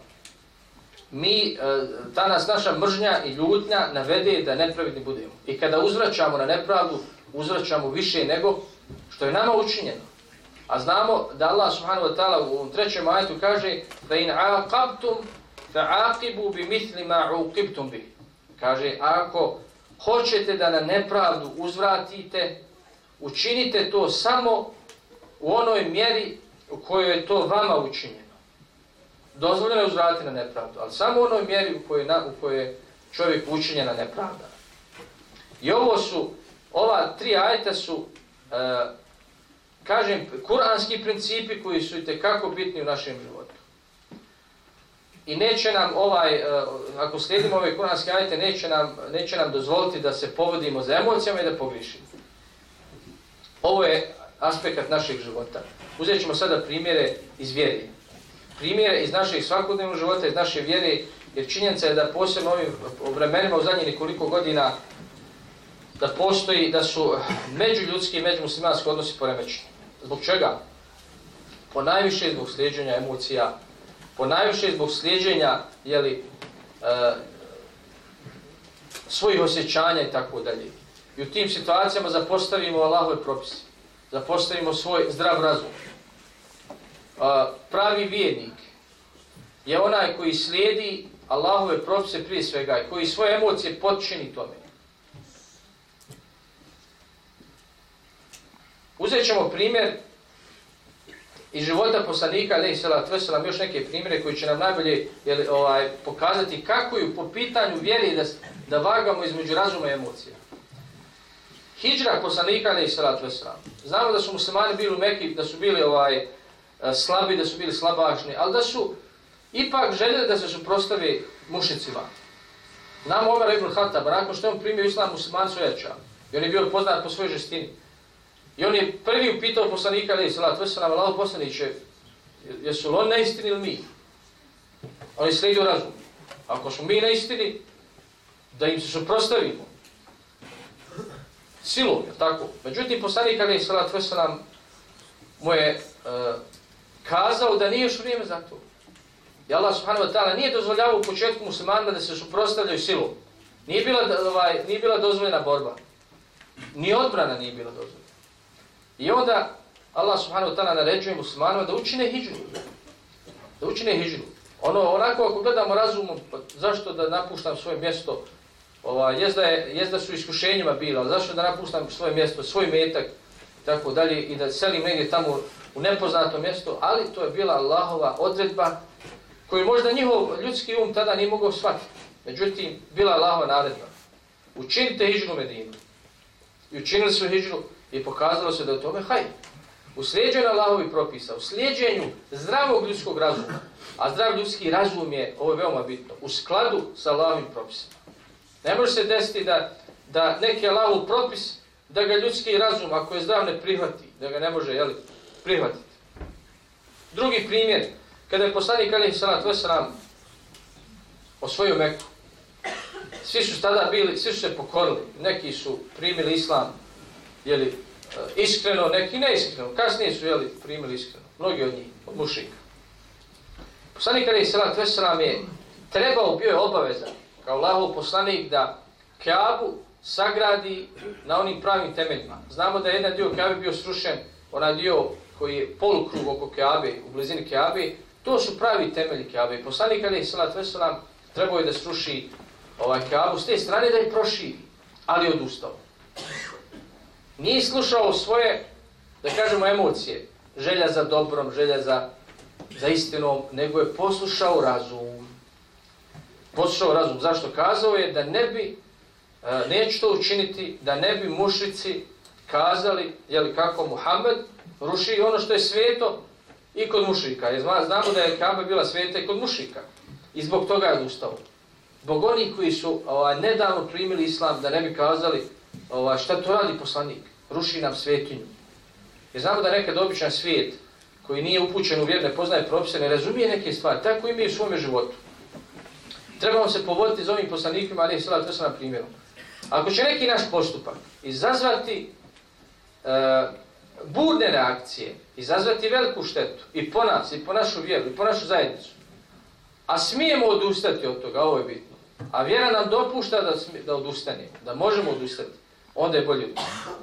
mi, e, ta nas naša mržnja i ljutnja navede da nepravedni budemo. I kada uzvraćamo na nepravdu, uzvraćamo više nego što je nama učinjeno. A znamo da Allah subhanahu wa ta'ala u trećem ajetu kaže da in aqabtum fa'aqibu bi misli ma uqibtum bi. Kaže, ako hoćete da na nepravdu uzvratite, učinite to samo u onoj mjeri u kojoj je to vama učinjeno. Dozvoljeno je uzvratiti na nepravdu, ali samo u onoj mjeri u kojoj, na, u kojoj je čovjek učinjena nepravda. I ovo su, ova tri ajeta su uh, kažem, kuranski principi koji su i kako bitni u našem životu. I neće nam ovaj, e, ako slijedimo ove kuranske ajte, neće nam, neće nam dozvoliti da se povodimo za emocijama i da pogrišimo. Ovo je aspekt našeg života. Uzet ćemo sada primjere iz vjere. Primjere iz našeg svakodnevnog života, iz naše vjere, jer činjenica je da posebno ovim vremenima u zadnjih nekoliko godina da postoji, da su međuljudski i međumuslimanski odnosi poremećeni. Zbog čega? Po najviše zbog slijedženja emocija, po najviše zbog slijedženja jeli, e, svojih osjećanja i tako dalje. I u tim situacijama zapostavimo Allahove propise, zapostavimo svoj zdrav razum. E, pravi vjernik je onaj koji slijedi Allahove propise prije svega i koji svoje emocije podčini tome. Uzet ćemo primjer iz života poslanika, ali sela tvrselam još neke primjere koji će nam najbolje jel, ovaj, pokazati kako ju po pitanju vjeri da, da vagamo između razuma i emocija. Hidžra poslanika, ali sela tvrselam. Znamo da su muslimani bili u Mekiji, da su bili ovaj, slabi, da su bili slabašni, ali da su ipak željeli da se suprostavi mušicima. Nam Omer ibn Khattab, nakon što je on primio islam, musliman su jača. I on je bio poznat po svojoj žestini. I on je prvi upitao poslanika, ali salat, sve se nam Allah poslaniće, jesu li on na istini ili mi? On je slijedio razum. Ako smo mi na istini, da im se suprostavimo. Silom, je tako? Međutim, poslanik, ali salat, sve se nam mu je uh, kazao da nije još vrijeme za to. I Allah subhanahu wa ta'ala nije dozvoljavao u početku muslimanima da se suprostavljaju silom. Nije bila, ovaj, nije bila dozvoljena borba. Ni odbrana nije bila dozvoljena. I onda Allah subhanahu wa ta'ala naređuje muslimanima da učine hijđu. Da učine hijđu. Ono, onako ako gledamo razumom, pa zašto da napuštam svoje mjesto, ova, jezda, je, jezda su iskušenjima bila, zašto da napuštam svoje mjesto, svoj metak, tako dalje, i da selim negdje tamo u nepoznato mjesto, ali to je bila Allahova odredba koju možda njihov ljudski um tada nije mogao shvatiti. Međutim, bila Allahova naredba. Učinite hijđu Medinu. I učinili su hijđu i pokazalo se da je tome hajde. U slijedženju Allahovi propisa, u slijedženju zdravog ljudskog razuma, a zdrav ljudski razum je, ovo je veoma bitno, u skladu sa Allahovim propisima. Ne može se desiti da, da neki Allahov propis, da ga ljudski razum, ako je zdrav, ne prihvati, da ga ne može jeli, prihvatiti. Drugi primjer, kada je poslanik Ali Salat Veselam osvojio Meku, svi su tada bili, svi su se pokorili, neki su primili islam, jeli, e, iskreno, neki neiskreno, kasnije su jeli, primili iskreno, mnogi od njih, od mušika. Poslanik Ali Salat Veselam je trebao, bio je obaveza, kao Allahov poslanik, da Kaabu sagradi na onim pravim temeljima. Znamo da je jedan dio Kaabe bio srušen, onaj dio koji je polukrug oko Kaabe, u blizini Kaabe, To su pravi temelji Kaabe. Poslanik Ali Salat Veselam trebao je da sruši ovaj Kaabu s te strane da je proširi, ali odustao. Nije slušao svoje, da kažemo, emocije, želja za dobrom, želja za, za istinom, nego je poslušao razum. Poslušao razum. Zašto? Kazao je da ne bi, e, neće to učiniti, da ne bi mušici kazali, jeli kako Muhammed ruši ono što je sveto, i kod mušika. Znamo da je Kaba bila sveta i kod mušika. I zbog toga je odustao. Zbog onih koji su ovaj, nedavno primili islam, da ne bi kazali ovaj, šta to radi poslanik, ruši nam svetinju. Jer znamo da nekad običan svijet koji nije upućen u vjer, ne poznaje propise, ne razumije neke stvari, tako imaju u svome životu. Trebamo se povoditi za ovim poslanikima, ali je sada to sam na primjeru. Ako će neki naš postupak izazvati uh, burne reakcije, izazvati veliku štetu i po nas, i po našu vjeru, i po našu zajednicu, a smijemo odustati od toga, ovo je bitno, a vjera nam dopušta da, da odustanemo, da možemo odustati, onda je bolje odustati.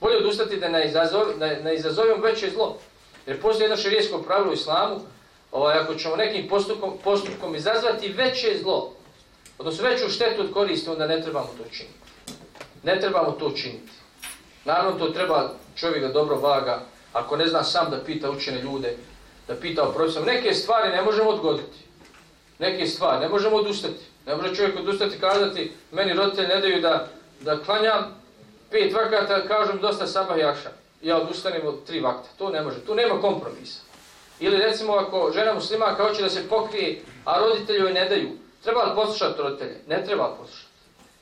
Bolje odustati da ne, izazov, da ne izazovemo veće zlo. Jer postoji jedno širijesko pravilo u islamu, ovaj, ako ćemo nekim postupkom, postupkom izazvati veće zlo, odnosno veću štetu od koristi, onda ne trebamo to činiti. Ne trebamo to činiti. Naravno, to treba čovjeka dobro vaga, ako ne zna sam da pita učene ljude, da pita o profesorom. Neke stvari ne možemo odgoditi. Neke stvari ne možemo odustati. Ne može čovjek odustati kazati, meni roditelji ne daju da, da klanjam pet vakata, kažem dosta sabah jaša. Ja odustanem od tri vakta. To ne može. Tu nema kompromisa. Ili recimo ako žena muslima kao će da se pokrije, a roditelji joj ne daju, treba li poslušati roditelje? Ne treba poslušati.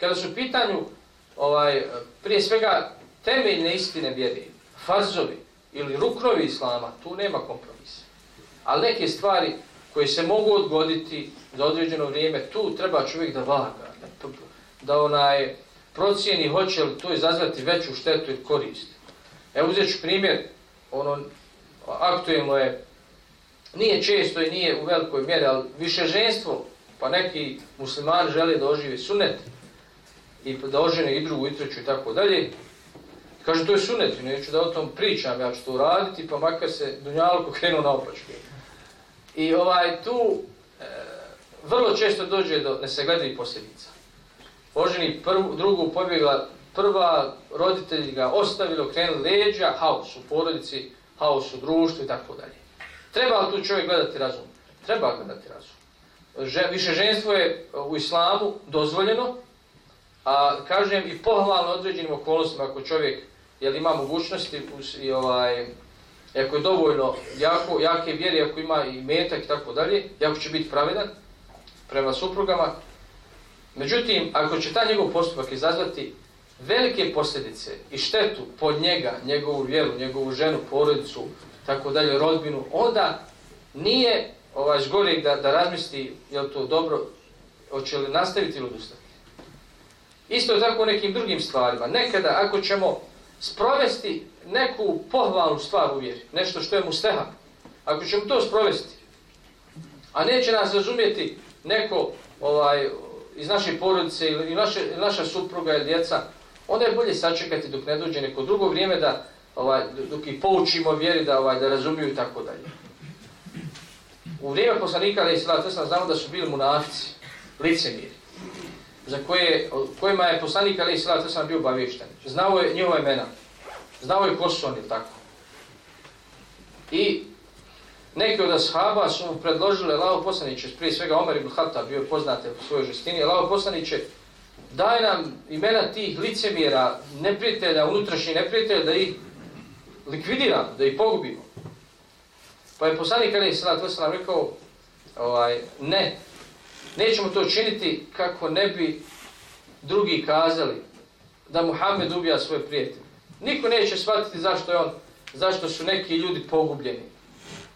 Kada su u pitanju ovaj, prije svega temeljne istine vjere, farzovi ili ruknovi islama, tu nema kompromisa. Ali neke stvari koje se mogu odgoditi za određeno vrijeme, tu treba čovjek da vaga, da, da onaj procijeni hoće li to izazvati veću štetu ili korist. Evo uzet ću primjer, ono, aktuelno je, nije često i nije u velikoj mjeri, ali više ženstvo, pa neki muslimani žele da ožive sunet i da ožene i drugu, i treću i tako dalje, Kaže, to je sunet, neću da o tom pričam, ja ću to uraditi, pa makar se Dunjalko krenu na opačke. I ovaj, tu e, vrlo često dođe do nesagledivih posljedica. Oženi prvu, drugu pobjegla, prva roditelji ga ostavili, okrenuli leđa, haos u porodici, haos u društvu i tako dalje. Treba li tu čovjek gledati razum? Treba gledati razum. Že, više ženstvo je e, u islamu dozvoljeno, a kažem i pohvalno određenim okolnostima ako čovjek jel ima mogućnosti i ovaj ako je dovoljno jako jake vjere ako ima i metak i tako dalje jako će biti pravedan prema suprugama Međutim, ako će ta njegov postupak izazvati velike posljedice i štetu pod njega, njegovu vjeru, njegovu ženu, porodicu, tako dalje, rodbinu, onda nije ovaj zgorek da, da razmisli je li to dobro, hoće li nastaviti ili odustati. Isto je tako u nekim drugim stvarima. Nekada, ako ćemo sprovesti neku pohvalnu stvar u vjeri, nešto što je mu steha, ako ćemo to sprovesti, a neće nas razumijeti neko ovaj, iz naše porodice ili naše, naša supruga ili djeca, onda je bolje sačekati dok ne dođe neko drugo vrijeme da ovaj, dok ih poučimo vjeri da, ovaj, da razumiju i tako dalje. U vrijeme poslanika, ali sada znamo da su bili munafici, licemiri, za koje, kojima je poslanik, ali sada sam bio obavješten. Znao je njihova imena, znao je ko su oni, tako. I neki od ashaba su mu predložili, Lao poslaniće, prije svega Omer ibn Hatta, bio je poznate po svojoj žestini, Lao poslaniće, daj nam imena tih licemjera, neprijatelja, unutrašnjih neprijatelja, da ih likvidiramo, da ih pogubimo. Pa je poslanik Ali to Veselam rekao, ovaj, ne, nećemo to činiti kako ne bi drugi kazali da Muhammed ubija svoje prijatelje. Niko neće shvatiti zašto je on, zašto su neki ljudi pogubljeni.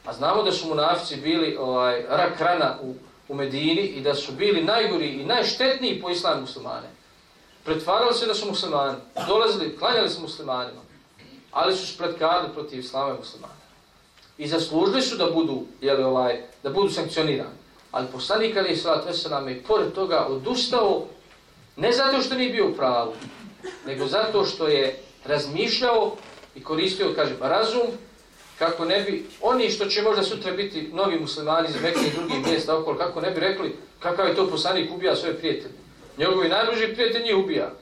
A znamo da su munafici bili ovaj, rak rana u, u Medini i da su bili najgori i najštetniji po islamu muslimane. Pretvarali se da su muslimani, dolazili, klanjali se muslimanima, ali su spredkali protiv islama i muslimana. I zaslužili su da budu, jeli, ovaj, da budu sankcionirani. Ali poslanik Ali Islat Veselam je pored toga odustao ne zato što nije bio u pravu, nego zato što je razmišljao i koristio, kažem, razum kako ne bi, oni što će možda sutra biti novi muslimani iz Mekke i drugih mjesta okolo, kako ne bi rekli kakav je to poslanik ubija svoje prijatelje. Njegovi najbliži prijatelji njih ubija.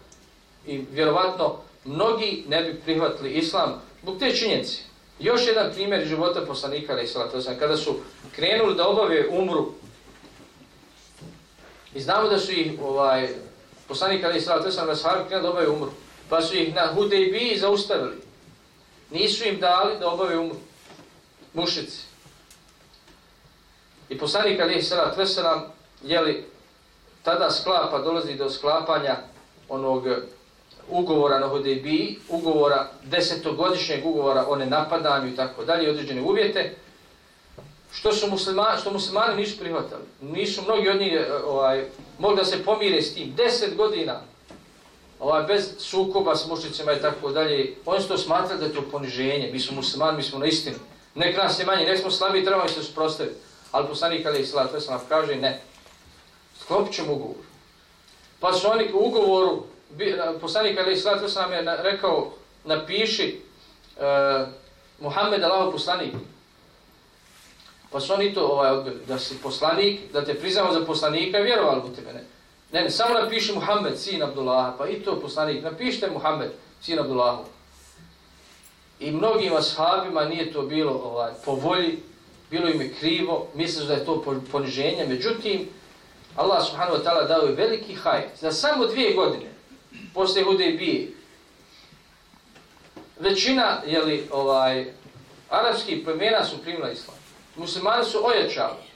I vjerovatno mnogi ne bi prihvatili islam zbog te činjenice. Još jedan primjer života poslanika, ali kada su krenuli da obave umru i znamo da su ih ovaj, poslanik, ali to sam na sahabi krenuli da obave umru, pa su ih na Hudejbiji zaustavili. Nisu im dali da obave umru. Mušici. I poslanik Ali Salat Veselam, jeli, tada sklapa, dolazi do sklapanja onog e, ugovora na Hudejbiji, ugovora, desetogodišnjeg ugovora o nenapadanju i tako dalje, određene uvjete, što su muslimani, što muslimani nisu prihvatali. Nisu mnogi od njih e, ovaj, mogli da se pomire s tim. Deset godina ovaj, bez sukoba s mušicima i tako dalje. Oni su to smatrali da je to poniženje. Mi smo muslimani, mi smo na istinu. Nek nas je manje, nek smo slabi, trebamo se suprostaviti. Ali poslanik Ali Islat Veselam kaže ne. Sklopit ćemo ugovor. Pa su oni u ugovoru, eh, poslanik Ali Islat Veselam je rekao, napiši uh, Muhammed Allah poslanik. Pa su oni to ovaj, odbili, da si poslanik, da te priznamo za poslanika, vjerovali u tebe, ne. Ne, ne, samo napiši Muhammed, sin Abdullaha, pa i to poslanik, napišite Muhammed, sin Abdullahu. I mnogim ashabima nije to bilo ovaj, po volji, bilo im je krivo, misle da je to poniženje, međutim, Allah subhanahu wa ta'ala dao je veliki hajt. Za samo dvije godine, posle Hude i Bije, većina, jeli, ovaj, arapskih plemena su primila islam. Muslimani su ojačali.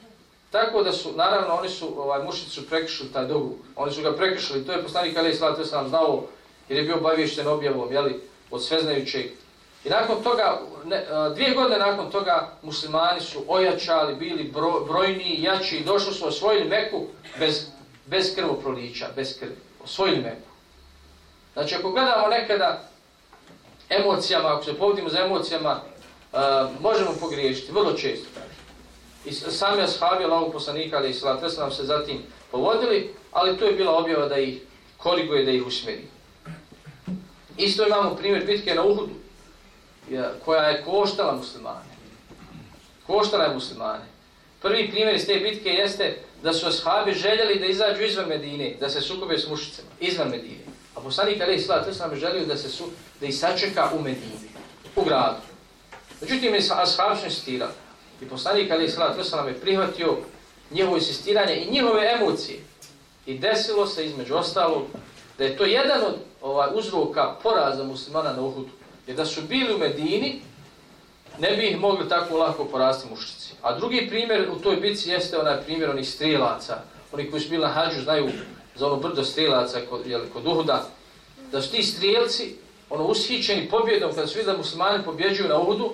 Tako da su, naravno, oni su, ovaj, mušici su prekršili taj dogovor. Oni su ga prekršili. To je poslanik Ali Islam, to sam znao, jer je bio obavješten objavom, jeli, od sveznajućeg. I nakon toga, ne, dvije godine nakon toga, muslimani su ojačali, bili bro, brojni, jači i došli su osvojili Meku bez, bez krvoprolića, bez krvi. Osvojili Meku. Znači, ako gledamo nekada emocijama, ako se povodimo za emocijama, uh, možemo pogriješiti, vrlo često. I sami ashabi Allahog poslanika, ali i sallat, nam se zatim povodili, ali to je bila objava da ih koriguje, da ih usmeri. Isto imamo primjer bitke na Uhudu, koja je koštala muslimane. Koštala je muslimane. Prvi primjer iz te bitke jeste da su ashabi željeli da izađu izvan Medine, da se sukobe s mušicama, izvan Medine. A poslanik Ali Isla, to želio da se su, da ih sačeka u Medini, u gradu. Međutim, ashab su insistirali. I poslanik Ali Isla, to je prihvatio njihovo insistiranje i njihove emocije. I desilo se između ostalog da je to jedan od ovaj, uzroka poraza muslimana na Uhudu. Jer da su bili u Medini, ne bi ih mogli tako lako porasti mušici. A drugi primjer u toj bici jeste onaj primjer onih strelaca. Oni koji su bili na hađu znaju za ono brdo strelaca kod, jel, kod Uhuda, da su ti strelci, ono ushićeni pobjedom, kada su vidjeli da muslimani pobjeđuju na Uhudu,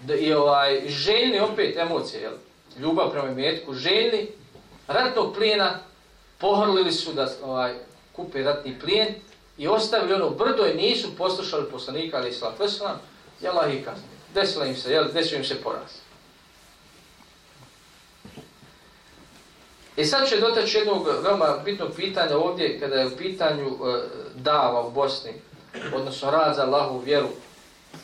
da je ovaj, željni opet emocije, jel? ljubav prema imetku, željni ratnog plijena, pohrlili su da ovaj, kupe ratni plijen i ostavili ono brdo i nisu poslušali poslanika, ali islam slat veslam, Allah ih kazni. Desila im se, jel, desio im se poraz. I sad će dotaći jednog veoma bitnog pitanja ovdje, kada je u pitanju e, dava u Bosni, odnosno rad za Allahu vjeru.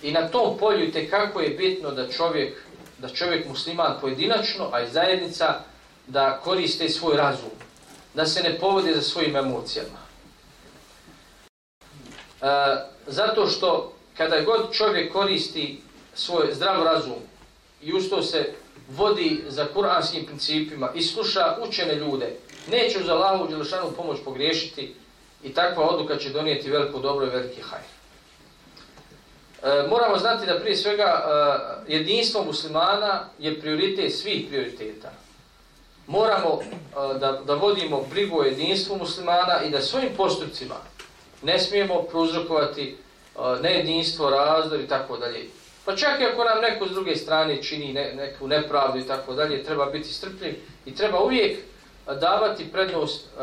I na tom polju te kako je bitno da čovjek, da čovjek musliman pojedinačno, a i zajednica, da koriste svoj razum, da se ne povode za svojim emocijama. E, zato što kada god čovjek koristi svoj zdrav razum i usto se vodi za kuranskim principima i sluša učene ljude, neće uz Allahovu Đelešanu pomoć pogriješiti i takva odluka će donijeti veliko dobro i veliki hajr. E, moramo znati da prije svega e, jedinstvo muslimana je prioritet svih prioriteta. Moramo e, da, da vodimo brigu o jedinstvu muslimana i da svojim postupcima ne smijemo prouzrokovati nejedinstvo, razdor i tako dalje. Pa čak i ako nam neko s druge strane čini ne, neku nepravdu i tako dalje, treba biti strpljiv i treba uvijek davati prednost uh,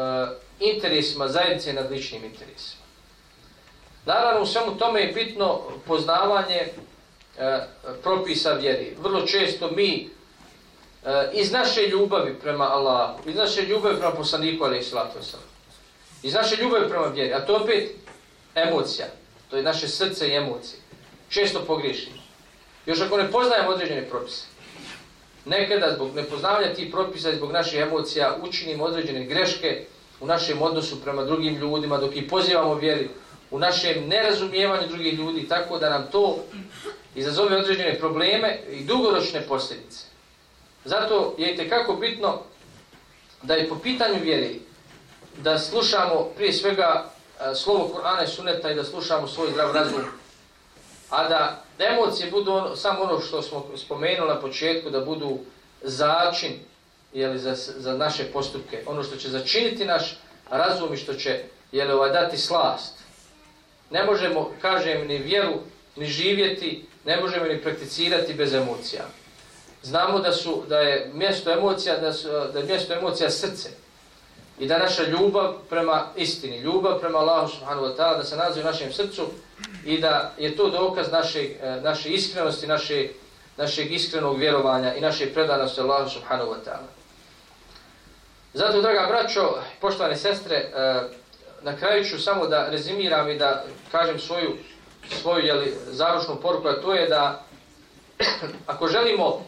interesima zajednice nad ličnim interesima. Naravno, u svemu tome je bitno poznavanje uh, propisa vjeri. Vrlo često mi uh, iz naše ljubavi prema Allahu, iz naše ljubavi prema poslaniku, ali i slatu iz naše ljubavi prema vjeri, a to je opet emocija, to je naše srce i emocije, često pogriješimo. Još ako ne poznajemo određene propise. Nekada zbog nepoznavanja tih propisa i zbog naših emocija učinimo određene greške u našem odnosu prema drugim ljudima dok ih pozivamo vjeri u našem nerazumijevanju drugih ljudi tako da nam to izazove određene probleme i dugoročne posljedice. Zato je i kako bitno da je po pitanju vjeri da slušamo prije svega e, slovo Kur'ana i Suneta i da slušamo svoj zdrav razum a da emocije budu ono, samo ono što smo spomenuli na početku, da budu začin jeli, za, za naše postupke, ono što će začiniti naš razum i što će jeli, ovaj, dati slast. Ne možemo, kažem, ni vjeru, ni živjeti, ne možemo ni prakticirati bez emocija. Znamo da su da je mjesto emocija da, su, da je mjesto emocija srce i da naša ljubav prema istini, ljubav prema Allahu subhanahu wa ta'ala da se nalazi u našem srcu i da je to dokaz naše, e, naše iskrenosti, naše, našeg iskrenog vjerovanja i naše predanosti Allahu subhanahu wa ta'ala. Zato, draga braćo, poštovane sestre, e, na kraju ću samo da rezimiram i da kažem svoju, svoju jeli, završnu poruku, a to je da ako želimo,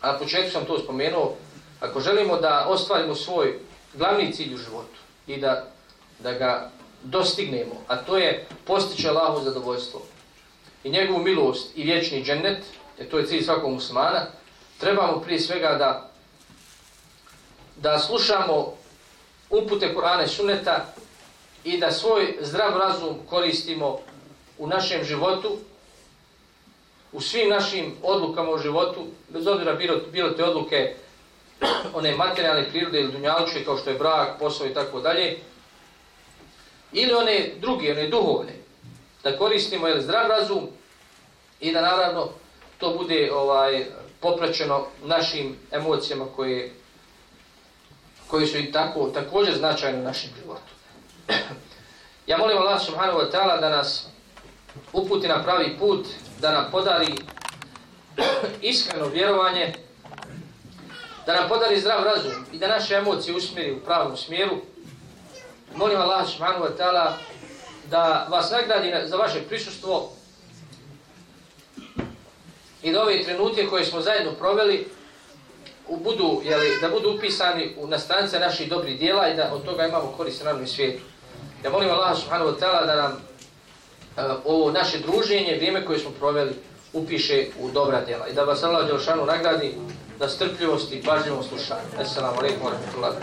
a na početku sam to spomenuo, ako želimo da ostvarimo svoj glavni cilj u životu i da, da ga dostignemo, a to je postići Allahu zadovoljstvo i njegovu milost i vječni džennet, jer to je cilj svakog muslimana, trebamo prije svega da da slušamo upute Kur'ana i Sunneta i da svoj zdrav razum koristimo u našem životu, u svim našim odlukama u životu, bez obzira bilo, bilo te odluke one materijalne prirode ili dunjalučke kao što je brak, posao i tako dalje, ili one druge, one duhovne, da koristimo jel, zdrav razum i da naravno to bude ovaj popraćeno našim emocijama koje koji su i tako također značajne u našem životu. ja molim Allah subhanahu wa ta'ala da nas uputi na pravi put, da nam podari iskreno vjerovanje, da nam podari zdrav razum i da naše emocije usmjeri u pravom smjeru, molim Allah subhanahu wa ta'ala da vas nagradi za vaše prisustvo i da ove trenutke koje smo zajedno proveli budu, jeli, da budu upisani u nastance naših dobrih dijela i da od toga imamo korist na svijetu. Ja molim Allah subhanahu wa ta'ala da nam e, ovo naše druženje, vrijeme koje smo proveli, upiše u dobra djela i da vas Allah Đelšanu nagradi na strpljivost i pažljivom slušanju. Assalamu alaikum wa rahmatullahi.